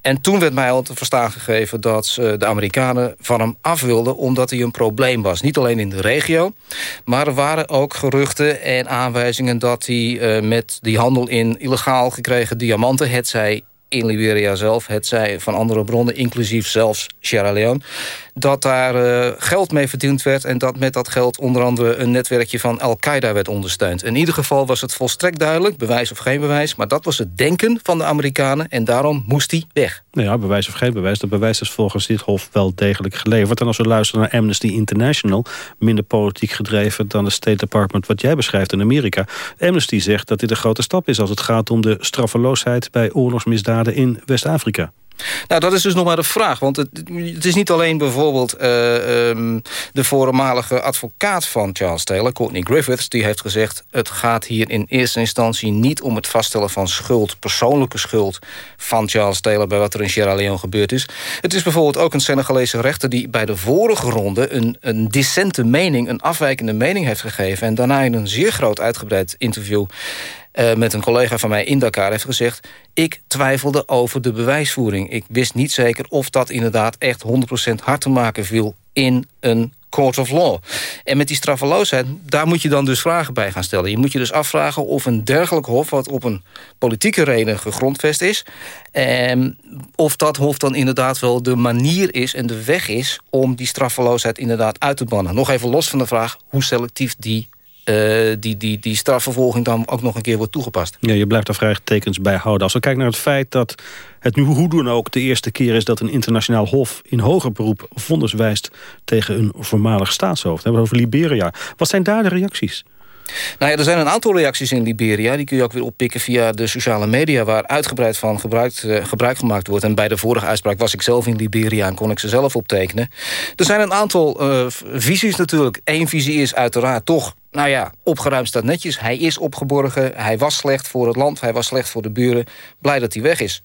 En toen werd mij al te verstaan gegeven dat de Amerikanen van hem af wilden... omdat hij een probleem was. Niet alleen in de regio, maar er waren ook geruchten en aanwijzingen... dat hij met die handel in illegaal gekregen diamanten... het zij in Liberia zelf, het zij van andere bronnen... inclusief zelfs Sierra Leone... dat daar uh, geld mee verdiend werd... en dat met dat geld onder andere een netwerkje van Al-Qaeda werd ondersteund. In ieder geval was het volstrekt duidelijk, bewijs of geen bewijs... maar dat was het denken van de Amerikanen en daarom moest hij weg. Nou ja, bewijs of geen bewijs. Dat bewijs is volgens dit hof wel degelijk geleverd. En als we luisteren naar Amnesty International... minder politiek gedreven dan de State Department... wat jij beschrijft in Amerika. Amnesty zegt dat dit een grote stap is... als het gaat om de straffeloosheid bij oorlogsmisdaden in West-Afrika. Nou, dat is dus nog maar de vraag. Want het, het is niet alleen bijvoorbeeld uh, um, de voormalige advocaat van Charles Taylor... Courtney Griffiths, die heeft gezegd... het gaat hier in eerste instantie niet om het vaststellen van schuld... persoonlijke schuld van Charles Taylor... bij wat er in Sierra Leone gebeurd is. Het is bijvoorbeeld ook een Senegalese rechter... die bij de vorige ronde een, een dissente mening... een afwijkende mening heeft gegeven... en daarna in een zeer groot uitgebreid interview... Uh, met een collega van mij in Dakar heeft gezegd... ik twijfelde over de bewijsvoering. Ik wist niet zeker of dat inderdaad echt 100% hard te maken viel... in een court of law. En met die straffeloosheid, daar moet je dan dus vragen bij gaan stellen. Je moet je dus afvragen of een dergelijk hof... wat op een politieke reden gegrondvest is... Eh, of dat hof dan inderdaad wel de manier is en de weg is... om die straffeloosheid inderdaad uit te bannen. Nog even los van de vraag hoe selectief die uh, die, die, die strafvervolging dan ook nog een keer wordt toegepast. Ja, je blijft daar vraagtekens bij houden. Als we kijken naar het feit dat het nu hoe dan ook de eerste keer is... dat een internationaal hof in hoger beroep vonnis wijst tegen een voormalig staatshoofd. We hebben het over Liberia. Wat zijn daar de reacties? Nou ja, er zijn een aantal reacties in Liberia. Die kun je ook weer oppikken via de sociale media... waar uitgebreid van gebruik, uh, gebruik gemaakt wordt. En bij de vorige uitspraak was ik zelf in Liberia... en kon ik ze zelf optekenen. Er zijn een aantal uh, visies natuurlijk. Eén visie is uiteraard toch nou ja, opgeruimd staat netjes. Hij is opgeborgen, hij was slecht voor het land, hij was slecht voor de buren. Blij dat hij weg is.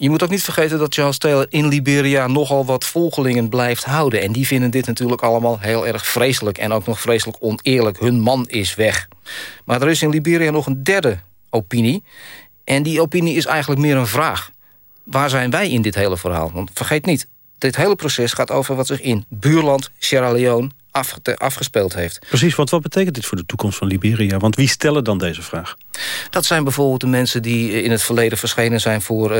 Je moet ook niet vergeten dat Charles Taylor in Liberia nogal wat volgelingen blijft houden. En die vinden dit natuurlijk allemaal heel erg vreselijk. En ook nog vreselijk oneerlijk. Hun man is weg. Maar er is in Liberia nog een derde opinie. En die opinie is eigenlijk meer een vraag. Waar zijn wij in dit hele verhaal? Want vergeet niet, dit hele proces gaat over wat zich in buurland Sierra Leone afgespeeld heeft. Precies, want wat betekent dit voor de toekomst van Liberia? Want wie stellen dan deze vraag? Dat zijn bijvoorbeeld de mensen die in het verleden verschenen zijn... voor uh,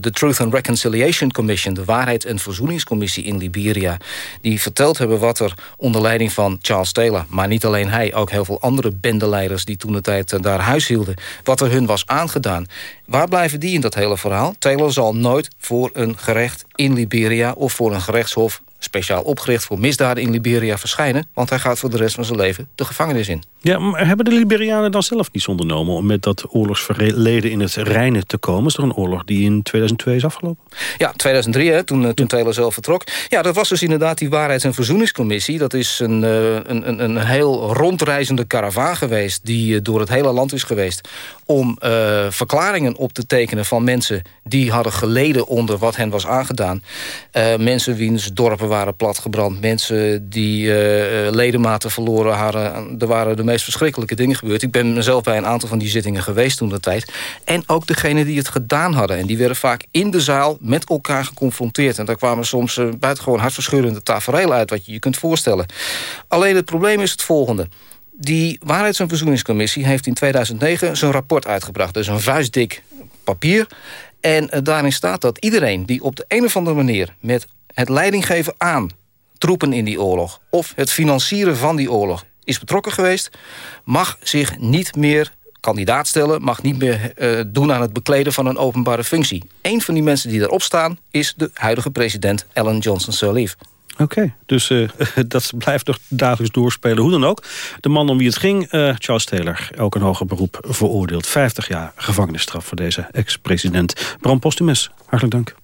de Truth and Reconciliation Commission... de Waarheid- en Verzoeningscommissie in Liberia. Die verteld hebben wat er onder leiding van Charles Taylor... maar niet alleen hij, ook heel veel andere bendeleiders... die toen de tijd uh, daar huis hielden, wat er hun was aangedaan. Waar blijven die in dat hele verhaal? Taylor zal nooit voor een gerecht in Liberia... of voor een gerechtshof speciaal opgericht voor misdaden in Liberia verschijnen... want hij gaat voor de rest van zijn leven de gevangenis in. Ja, maar hebben de Liberianen dan zelf niets ondernomen... om met dat oorlogsverleden in het reine te komen? Is er een oorlog die in 2002 is afgelopen? Ja, 2003, hè, toen, eh, toen Taylor zelf vertrok. Ja, dat was dus inderdaad die Waarheids- en Verzoeningscommissie. Dat is een, eh, een, een, een heel rondreizende karavaan geweest... die eh, door het hele land is geweest... om uh, verklaringen op te tekenen van mensen... die hadden geleden onder wat hen was aangedaan. Uh, mensen wiens dorpen waren platgebrand. Mensen die uh, ledematen verloren hadden. Er waren de meest verschrikkelijke dingen gebeurd. Ik ben mezelf bij een aantal van die zittingen geweest toen de tijd. En ook degenen die het gedaan hadden. En die werden vaak in de zaal met elkaar geconfronteerd. En daar kwamen soms uh, buitengewoon hartverscheurende tafereelen uit... wat je je kunt voorstellen. Alleen het probleem is het volgende. Die Waarheids- en Verzoeningscommissie heeft in 2009 zijn rapport uitgebracht. Dus een vuistdik papier. En daarin staat dat iedereen die op de een of andere manier... met het leidinggeven aan troepen in die oorlog... of het financieren van die oorlog is betrokken geweest... mag zich niet meer kandidaat stellen... mag niet meer uh, doen aan het bekleden van een openbare functie. Een van die mensen die daarop staan... is de huidige president Ellen Johnson Sirleaf. Oké, dus uh, dat blijft nog dagelijks doorspelen. Hoe dan ook. De man om wie het ging, uh, Charles Taylor, ook een hoger beroep veroordeeld. 50 jaar gevangenisstraf voor deze ex-president. Bram Postumes, hartelijk dank.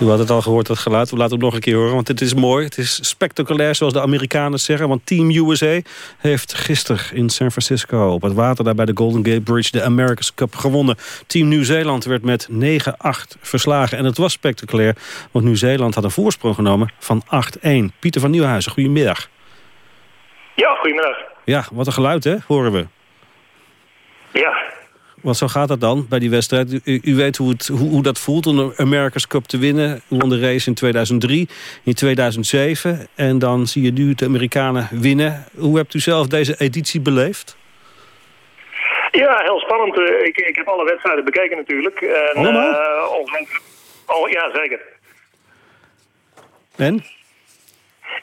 U had het al gehoord, dat geluid. We laten het nog een keer horen, want het is mooi. Het is spectaculair, zoals de Amerikanen zeggen. Want Team USA heeft gisteren in San Francisco... op het water daar bij de Golden Gate Bridge de America's Cup gewonnen. Team Nieuw-Zeeland werd met 9-8 verslagen. En het was spectaculair, want Nieuw-Zeeland had een voorsprong genomen van 8-1. Pieter van Nieuwhuizen, goedemiddag. Ja, goedemiddag. Ja, wat een geluid, hè, horen we. Ja, want zo gaat dat dan bij die wedstrijd. U, u weet hoe, het, hoe, hoe, dat voelt om de America's Cup te winnen. U won de race in 2003, in 2007. En dan zie je nu de Amerikanen winnen. Hoe hebt u zelf deze editie beleefd? Ja, heel spannend. Ik, ik heb alle wedstrijden bekeken natuurlijk. En, Allemaal? Uh, oh, ja, zeker. En?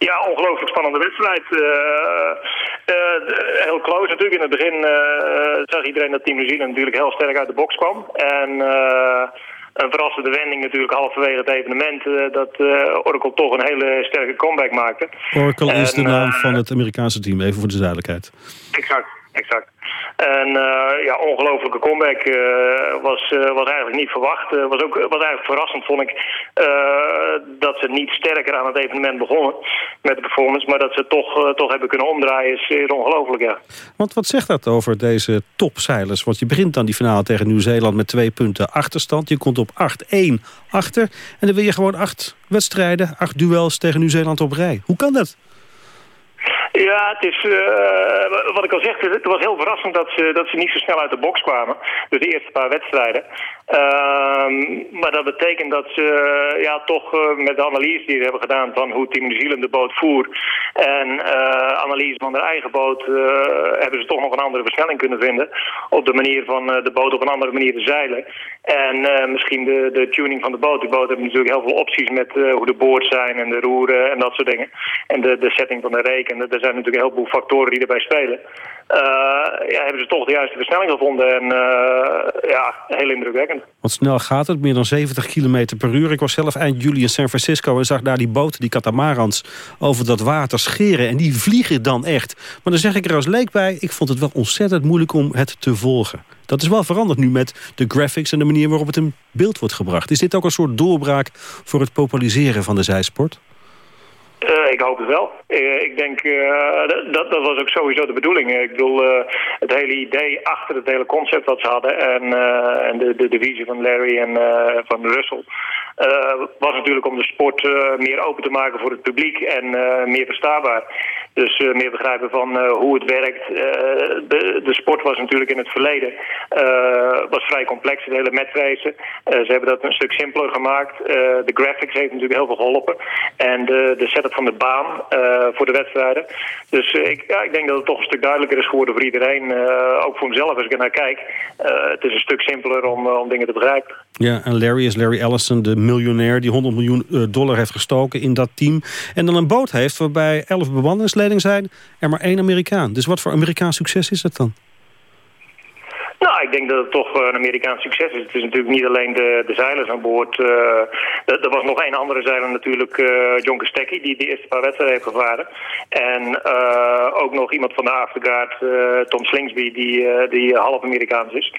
Ja, ongelooflijk spannende wedstrijd. Uh, uh, heel close natuurlijk. In het begin uh, zag iedereen dat Team Nieuw-Zeeland natuurlijk heel sterk uit de box kwam. En een verrassende wending natuurlijk halverwege het evenement... dat Oracle toch een hele sterke comeback maakte. Oracle is de naam van het Amerikaanse team, even voor de duidelijkheid. Exact, exact. En uh, ja, ongelofelijke comeback was, uh, was eigenlijk niet verwacht. was, ook, was eigenlijk verrassend, vond ik, dat ze niet sterker aan het evenement begonnen met de performance. Maar dat ze toch, toch hebben kunnen omdraaien is zeer ongelooflijk, ja. Want wat zegt dat over deze topzeilers? Want je begint dan die finale tegen Nieuw-Zeeland met twee punten achterstand. Je komt op 8-1 achter. En dan wil je gewoon acht wedstrijden, acht duels tegen Nieuw-Zeeland op rij. Hoe kan dat? Ja, het is, uh, wat ik al zeg, het was heel verrassend dat ze, dat ze niet zo snel uit de box kwamen. Dus de eerste paar wedstrijden. Uh, maar dat betekent dat ze uh, ja, toch uh, met de analyse die ze hebben gedaan van hoe Team New Zealand de boot voert. En analyse van hun eigen boot hebben ze toch nog een andere versnelling kunnen vinden. Op de manier van de boot op een andere manier te zeilen. En misschien de, de tuning van de boot. De boot heeft natuurlijk heel veel opties met hoe de boord zijn en de roeren en dat soort dingen. En de, de setting van de reken. Er zijn natuurlijk een heleboel factoren die erbij spelen. Uh, ja, hebben ze toch de juiste versnelling gevonden. En uh, ja, heel indrukwekkend. Wat snel gaat het, meer dan 70 km per uur. Ik was zelf eind juli in San Francisco en zag daar die boten, die catamarans, over dat water scheren. En die vliegen dan echt. Maar dan zeg ik er als leek bij, ik vond het wel ontzettend moeilijk om het te volgen. Dat is wel veranderd nu met de graphics en de manier waarop het in beeld wordt gebracht. Is dit ook een soort doorbraak voor het populariseren van de zijsport? Uh, ik hoop het wel. Uh, ik denk, uh, dat, dat was ook sowieso de bedoeling. Ik bedoel, het hele idee achter het hele concept wat ze hadden... en, en de, de, de visie van Larry en van Russell... was natuurlijk om de sport meer open te maken voor het publiek... en meer verstaanbaar. Dus meer begrijpen van hoe het werkt. de, de sport was natuurlijk in het verleden was vrij complex, het hele metrace. ze hebben dat een stuk simpeler gemaakt. de graphics heeft natuurlijk heel veel geholpen. En de, de setup van de baan voor de wedstrijden. Dus ik, ja, ik denk dat het toch een stuk duidelijker is geworden voor iedereen. Ook voor mezelf als ik er naar kijk. het is een stuk simpeler om, om dingen te begrijpen. Ja, en Larry is Larry Ellison, de miljonair... die 100 miljoen dollar heeft gestoken in dat team. En dan een boot heeft waarbij 11 zijn... en maar één Amerikaan. Dus wat voor Amerikaans succes is dat dan? Nou, ik denk dat het toch een Amerikaans succes is. Het is natuurlijk niet alleen de, de zeilers aan boord. Uh, er was nog een andere zeiler natuurlijk, uh, John Kostecki, die de eerste paar wedstrijden heeft gevaren. En uh, ook nog iemand van de Afterguard, Tom Slingsby, die, die half Amerikaans is.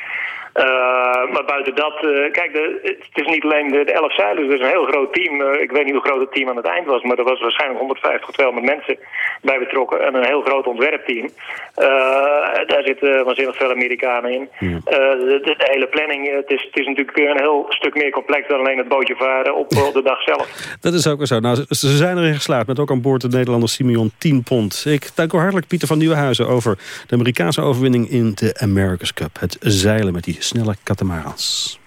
Uh, maar buiten dat, uh, kijk, de, het is niet alleen de, de elf zeilers, het is een heel groot team. Uh, ik weet niet hoe groot het team aan het eind was, maar er was waarschijnlijk 150 of 200 mensen bij betrokken. En een heel groot ontwerpteam. daar zitten waanzinnig veel Amerikanen in. Ja. De, de, hele planning, het is, het is natuurlijk een heel stuk meer complex dan alleen het bootje varen op, op de dag zelf. Dat is ook zo. Nou, ze zijn erin geslaagd met ook aan boord de Nederlander Simeon 10 pond. Ik dank u hartelijk Pieter van Nieuwenhuizen over de Amerikaanse overwinning in de America's Cup. Het zeilen met die snelle katamarans.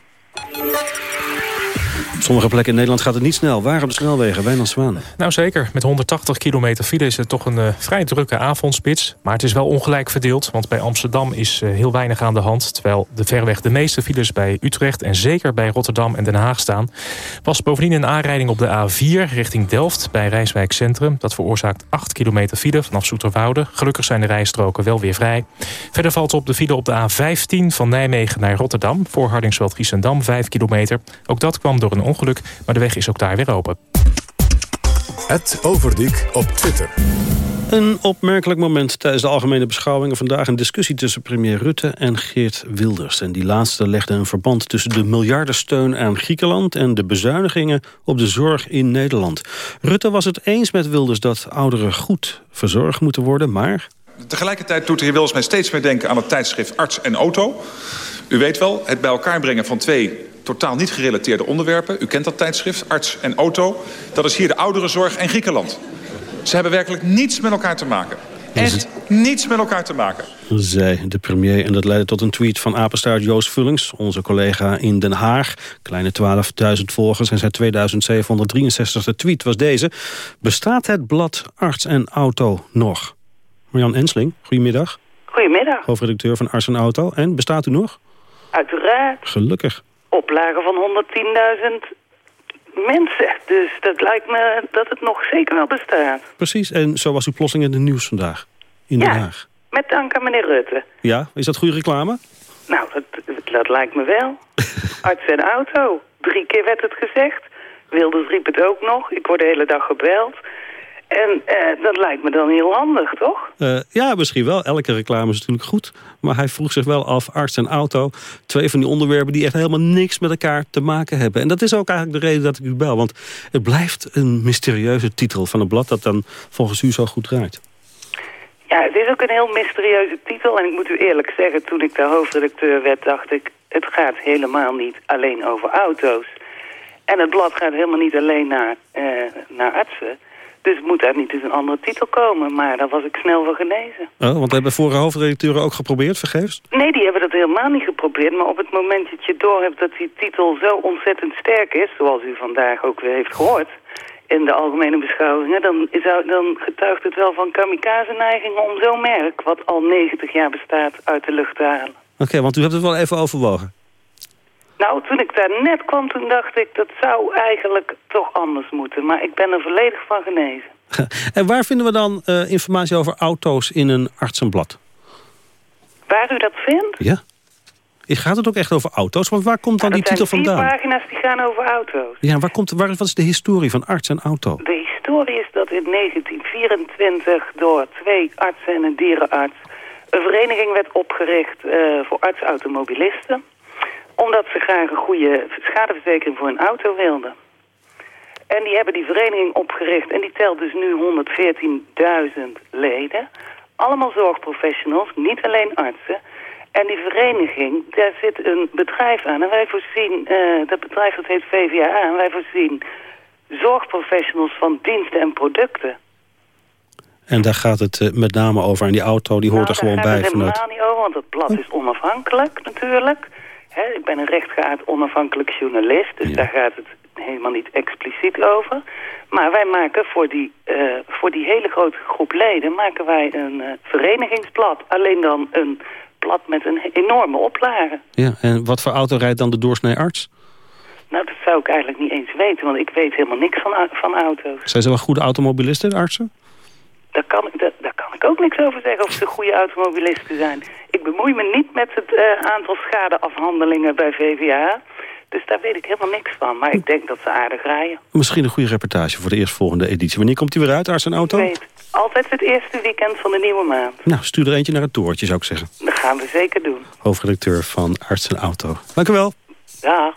Op sommige plekken in Nederland gaat het niet snel. Waar op de snelwegen? Wijnand Zwaan. Nou zeker. Met 180 kilometer file is het toch een uh, vrij drukke avondspits. Maar het is wel ongelijk verdeeld. Want bij Amsterdam is uh, heel weinig aan de hand. Terwijl de verweg de meeste files bij Utrecht en zeker bij Rotterdam en Den Haag staan. Was bovendien een aanrijding op de A4 richting Delft bij Rijswijk Centrum. Dat veroorzaakt 8 kilometer file vanaf Zoeterwoude. Gelukkig zijn de rijstroken wel weer vrij. Verder valt op de file op de A15 van Nijmegen naar Rotterdam. Voor Hardingsveld-Giessendam 5 kilometer. Ook dat kwam door een ongeluk, maar de weg is ook daar weer open. Het Overdiek op Twitter. Een opmerkelijk moment tijdens de algemene beschouwingen. Vandaag een discussie tussen premier Rutte en Geert Wilders. En die laatste legde een verband tussen de miljardensteun aan Griekenland... en de bezuinigingen op de zorg in Nederland. Rutte was het eens met Wilders dat ouderen goed verzorgd moeten worden, maar... Tegelijkertijd doet de heer Wilders mij steeds meer denken aan het tijdschrift Arts en Auto. U weet wel, het bij elkaar brengen van twee totaal niet gerelateerde onderwerpen. U kent dat tijdschrift, arts en auto. Dat is hier de ouderenzorg en Griekenland. Ze hebben werkelijk niets met elkaar te maken. Echt niets met elkaar te maken. Zei de premier. En dat leidde tot een tweet van apenstaart Joost Vullings... onze collega in Den Haag. Kleine 12.000 volgers en zijn 2763e tweet was deze. Bestaat het blad Arts en Auto nog? Marjan Ensling, goedemiddag. Goedemiddag. Hoofdredacteur van Arts en Auto. En bestaat u nog? Uiteraard. Gelukkig oplagen van 110.000 mensen. Dus dat lijkt me dat het nog zeker wel bestaat. Precies, en zo was uw plotseling in de nieuws vandaag. In Den Haag. met dank aan meneer Rutte. Ja, is dat goede reclame? Nou, dat, dat lijkt me wel. Arts en auto. Drie keer werd het gezegd. Wilders riep het ook nog. Ik word de hele dag gebeld. En uh, dat lijkt me dan heel handig, toch? Uh, ja, misschien wel. Elke reclame is natuurlijk goed. Maar hij vroeg zich wel af, arts en auto... twee van die onderwerpen die echt helemaal niks met elkaar te maken hebben. En dat is ook eigenlijk de reden dat ik u bel. Want het blijft een mysterieuze titel van een blad... dat dan volgens u zo goed draait. Ja, het is ook een heel mysterieuze titel. En ik moet u eerlijk zeggen, toen ik de hoofdredacteur werd... dacht ik, het gaat helemaal niet alleen over auto's. En het blad gaat helemaal niet alleen naar, uh, naar artsen... Dus moet daar niet eens een andere titel komen. Maar daar was ik snel voor genezen. Oh, want hebben vorige hoofdredacteuren ook geprobeerd, vergeefs? Nee, die hebben dat helemaal niet geprobeerd. Maar op het moment dat je doorhebt dat die titel zo ontzettend sterk is... zoals u vandaag ook weer heeft gehoord in de algemene beschouwingen... dan, is, dan getuigt het wel van kamikaze-neigingen om zo'n merk... wat al 90 jaar bestaat, uit de lucht te halen. Oké, want u hebt het wel even overwogen. Nou, toen ik daar net kwam, toen dacht ik... dat zou eigenlijk toch anders moeten. Maar ik ben er volledig van genezen. en waar vinden we dan uh, informatie over auto's in een artsenblad? Waar u dat vindt? Ja. Gaat het ook echt over auto's? Want waar komt dan die titel zijn vandaan? vier pagina's die gaan over auto's. Ja, waar komt, waar, wat is de historie van arts en auto? De historie is dat in 1924 door twee artsen en een dierenarts... een vereniging werd opgericht eh, voor artsautomobilisten. Omdat ze graag een goede schadeverzekering voor hun auto wilden. En die hebben die vereniging opgericht en die telt dus nu 114.000 leden. Allemaal zorgprofessionals, niet alleen artsen. En die vereniging, daar zit een bedrijf aan. En wij voorzien, eh, dat bedrijf dat heet VVA, en wij voorzien zorgprofessionals van diensten en producten. En daar gaat het eh, met name over. En die auto die hoort er gewoon Nou, Daar bij. gaat het Vanuit... helemaal niet over, want het blad is onafhankelijk natuurlijk. Hè, ik ben een rechtgeaard onafhankelijk journalist, dus daar gaat het helemaal niet expliciet over. Maar wij maken voor die, eh, voor die hele grote groep leden maken wij een eh, verenigingsblad. Alleen dan een blad met een enorme oplage. Ja, en wat voor auto rijdt dan de doorsnee arts? Nou, dat zou ik eigenlijk niet eens weten, want ik weet helemaal niks van, van auto's. Zijn ze wel goede automobilisten, artsen? Daar kan, kan ik ook niks over zeggen of ze goede automobilisten zijn. Ik bemoei me niet met het eh, aantal schadeafhandelingen bij VVA. Dus daar weet ik helemaal niks van. Maar ik denk dat ze aardig rijden. Misschien een goede reportage voor de eerstvolgende editie. Wanneer komt die weer uit, arts en auto? Ik weet altijd het eerste weekend van de nieuwe maand. Nou, stuur er eentje naar het toertje, zou ik zeggen. Dat gaan we zeker doen. Hoofdredacteur van Arts en Auto. Dank u wel. Dag.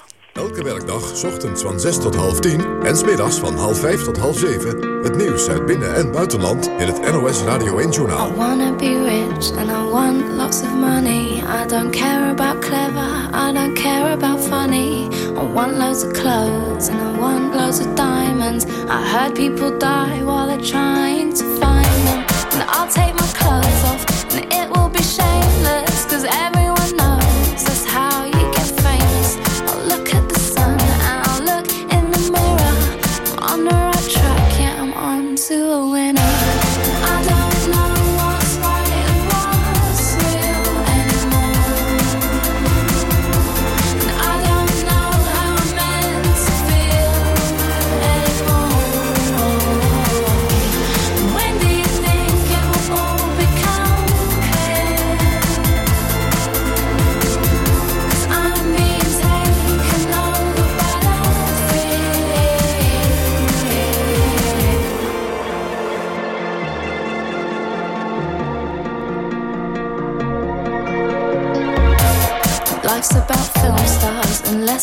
Elke werkdag, ochtends van 6 tot half 10 en smiddags van half 5 tot half 7. Het nieuws uit binnen- en buitenland in het NOS Radio 1-journaal. I wanna be rich and I want lots of money. I don't care about clever, I don't care about funny. I want loads of clothes and I want loads of diamonds. I heard people die while they're trying to find them. And I'll take my clothes off and it will be shameless. Cause everyone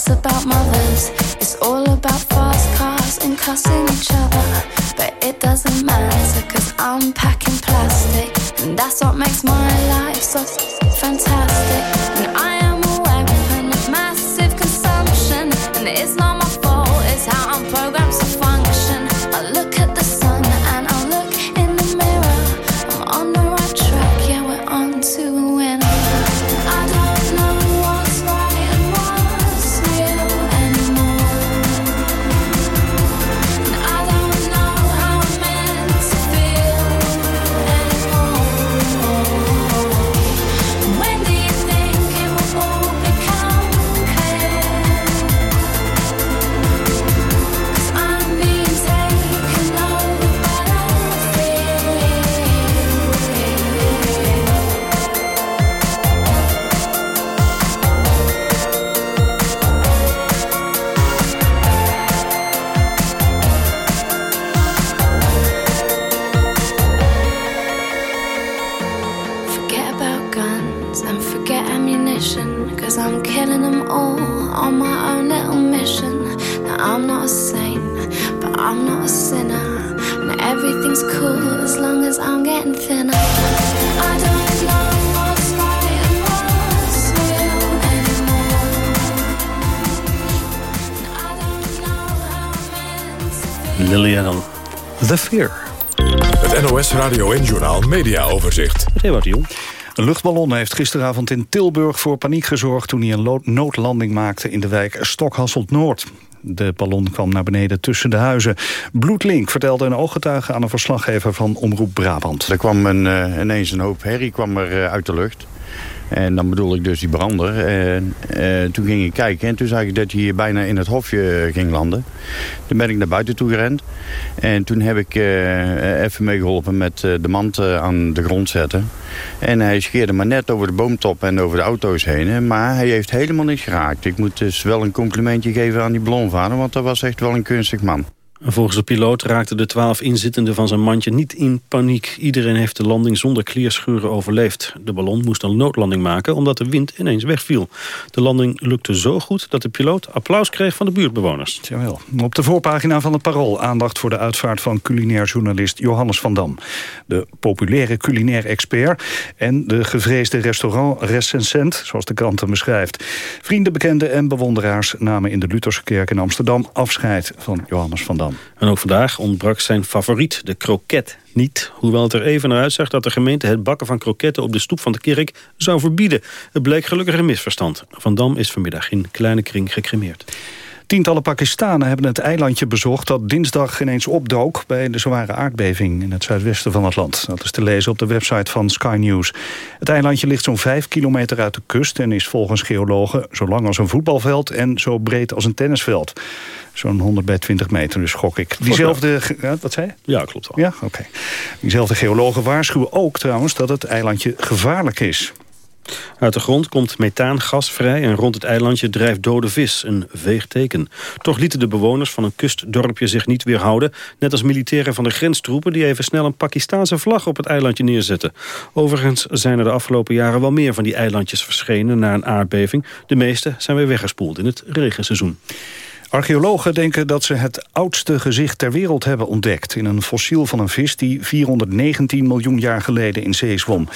less about mothers. It's all about fast cars and cussing each other. But it doesn't matter cause I'm packing plastic. And that's what makes my life so fantastic. And I Radio 1-journaal Media Overzicht. Met Ewout de Jong. Een luchtballon heeft gisteravond in Tilburg voor paniek gezorgd... toen hij een noodlanding maakte in de wijk Stokhasselt-Noord. De ballon kwam naar beneden tussen de huizen. Bloedlink vertelde een ooggetuige aan een verslaggever van Omroep Brabant. Er kwam een, eh, ineens een hoop herrie kwam er, eh, uit de lucht. En dan bedoel ik dus die brander. En eh, toen ging ik kijken en toen zag ik dat hij hier bijna in het hofje ging landen. Toen ben ik naar buiten toe gerend. En toen heb ik uh, even meegeholpen met de mand aan de grond zetten. En hij scheerde maar net over de boomtop en over de auto's heen. Maar hij heeft helemaal niks geraakt. Ik moet dus wel een complimentje geven aan die ballonvader, want dat was echt wel een kunstig man. Volgens de piloot raakten de twaalf inzittenden van zijn mandje niet in paniek. Iedereen heeft de landing zonder klierscheuren overleefd. De ballon moest een noodlanding maken omdat de wind ineens wegviel. De landing lukte zo goed dat de piloot applaus kreeg van de buurtbewoners. Jawel. Op de voorpagina van het Parool aandacht voor de uitvaart van culinair journalist Johannes van Dam. De populaire culinair expert en de gevreesde restaurant-recensent, zoals de krant hem beschrijft. Vrienden, bekenden en bewonderaars namen in de Lutherse kerk in Amsterdam afscheid van Johannes van Dam. En ook vandaag ontbrak zijn favoriet, de kroket, niet. Hoewel het er even naar uitzag dat de gemeente het bakken van kroketten op de stoep van de kerk zou verbieden. Het bleek gelukkig een misverstand. Van Dam is vanmiddag in kleine kring gecremeerd. Tientallen Pakistanen hebben het eilandje bezocht... dat dinsdag ineens opdook bij de zware aardbeving... in het zuidwesten van het land. Dat is te lezen op de website van Sky News. Het eilandje ligt zo'n vijf kilometer uit de kust... en is volgens geologen zo lang als een voetbalveld... en zo breed als een tennisveld. Zo'n 100 bij 20 meter, dus gok ik. Diezelfde... Ja, wat zei je? Ja, klopt wel. Ja, oké. Diezelfde geologen waarschuwen ook trouwens... dat het eilandje gevaarlijk is. Uit de grond komt methaangas vrij en rond het eilandje drijft dode vis, een veegteken. Toch lieten de bewoners van een kustdorpje zich niet weerhouden... net als militairen van de grenstroepen die even snel een Pakistaanse vlag op het eilandje neerzetten. Overigens zijn er de afgelopen jaren wel meer van die eilandjes verschenen na een aardbeving. De meeste zijn weer weggespoeld in het regenseizoen. Archeologen denken dat ze het oudste gezicht ter wereld hebben ontdekt... in een fossiel van een vis die 419 miljoen jaar geleden in zee zwom.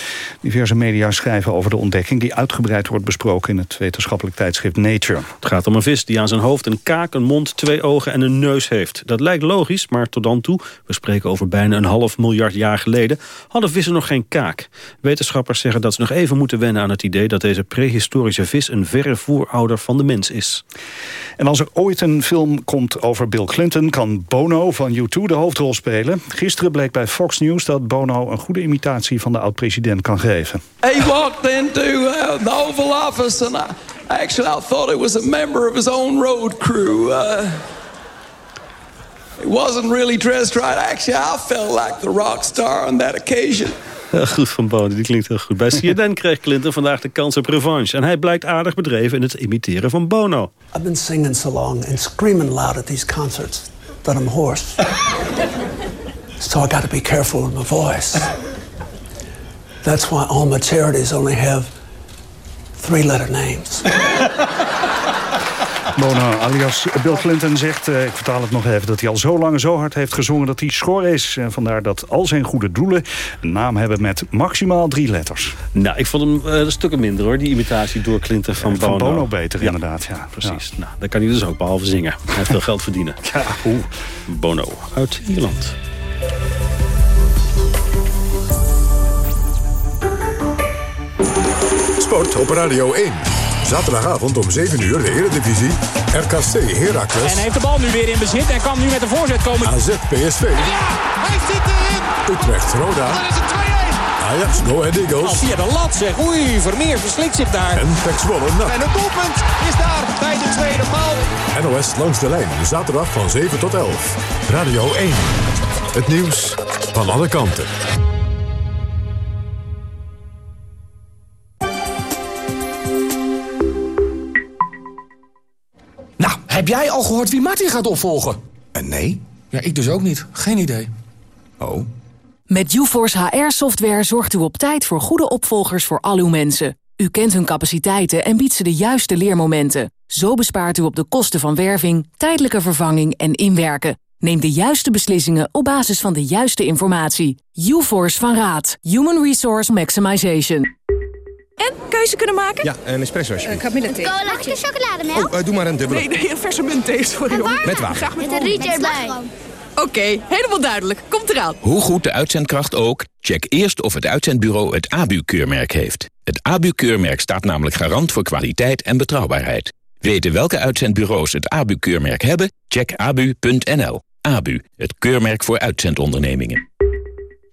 Diverse media schrijven over de ontdekking... die uitgebreid wordt besproken in het wetenschappelijk tijdschrift Nature. Het gaat om een vis die aan zijn hoofd een kaak, een mond, twee ogen en een neus heeft. Dat lijkt logisch, maar tot dan toe, we spreken over bijna een half miljard jaar geleden... hadden vissen nog geen kaak. Wetenschappers zeggen dat ze nog even moeten wennen aan het idee... dat deze prehistorische vis een verre voorouder van de mens is. En als er ooit een film komt over Bill Clinton... kan Bono van U2 de hoofdrol spelen. Gisteren bleek bij Fox News dat Bono een goede imitatie... van de oud-president kan geven. He walked into uh, the Oval Office and I, actually I thought it was a member of his own road crew. Uh, he wasn't really dressed right. Actually, I felt like the rock star on that occasion. Goed van Bono, die klinkt heel goed. Bij CNN kreeg Clinton vandaag de kans op revanche. En hij blijkt aardig bedreven in het imiteren van Bono. I've been singing so long and screaming loud at these concerts that I'm hoarse. so I got to be careful with my voice. That's why all my charities only have three-letter names. Bono alias Bill Clinton zegt, uh, ik vertaal het nog even... dat hij al zo lang en zo hard heeft gezongen dat hij schor is. En vandaar dat al zijn goede doelen een naam hebben met maximaal drie letters. Nou, ik vond hem uh, een stukken minder hoor, die imitatie door Clinton van ja, Bono. Van Bono beter, ja, inderdaad. Ja, precies. Ja. Nou, dat kan hij dus ook, behalve zingen. Hij heeft veel geld verdienen. Ja, hoe? Bono uit Ierland. Sport op Radio 1. Zaterdagavond om 7 uur de Eredivisie. RKC Heracles. En hij heeft de bal nu weer in bezit en kan nu met een voorzet komen. AZ PSV. Ja, hij zit erin. Utrecht Roda. Dan is het 2-1. Ajax Go Ahead Eagles. Al via de lat zeg. Oei, Vermeer verslikt zich daar. En Pek Zwolle En het doelpunt is daar bij de tweede paal. NOS langs de lijn. Zaterdag van 7 tot 11. Radio 1. Het nieuws van alle kanten. Nou, heb jij al gehoord wie Martin gaat opvolgen? Uh, nee. Ja, ik dus ook niet. Geen idee. Oh. Met UForce HR-software zorgt u op tijd voor goede opvolgers voor al uw mensen. U kent hun capaciteiten en biedt ze de juiste leermomenten. Zo bespaart u op de kosten van werving, tijdelijke vervanging en inwerken. Neem de juiste beslissingen op basis van de juiste informatie. UForce van Raad. Human Resource Maximization. En keuze kunnen maken? Ja, een espresso Een kamillethee. Mag ik chocolademelk? Oh, uh, doe maar een dubbele. Nee, nee, een verse muntthee, sorry hoor. Met water. Graag met, met een rietje erbij. Oké, okay, helemaal duidelijk. Komt eraan. Hoe goed de uitzendkracht ook, check eerst of het uitzendbureau het ABU-keurmerk heeft. Het ABU-keurmerk staat namelijk garant voor kwaliteit en betrouwbaarheid. Weten welke uitzendbureaus het ABU-keurmerk hebben? Check abu.nl. ABU, het keurmerk voor uitzendondernemingen.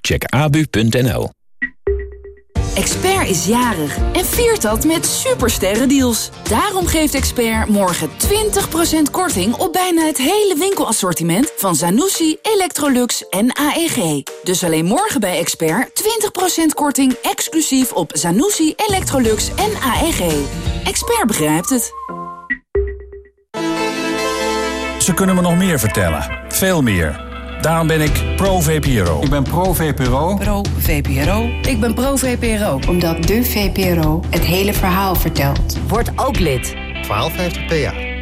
Check abu.nl. Expert is jarig en viert dat met supersterrendeals. Daarom geeft Expert morgen 20% korting op bijna het hele winkelassortiment van Zanussi, Electrolux en AEG. Dus alleen morgen bij Expert 20% korting exclusief op Zanussi, Electrolux en AEG. Expert begrijpt het. Ze kunnen me nog meer vertellen. Veel meer. Daarom ben ik pro-VPRO. Ik ben pro-VPRO. Pro-VPRO. Ik ben pro-VPRO. Omdat de VPRO het hele verhaal vertelt. Word ook lid. 1250 PA.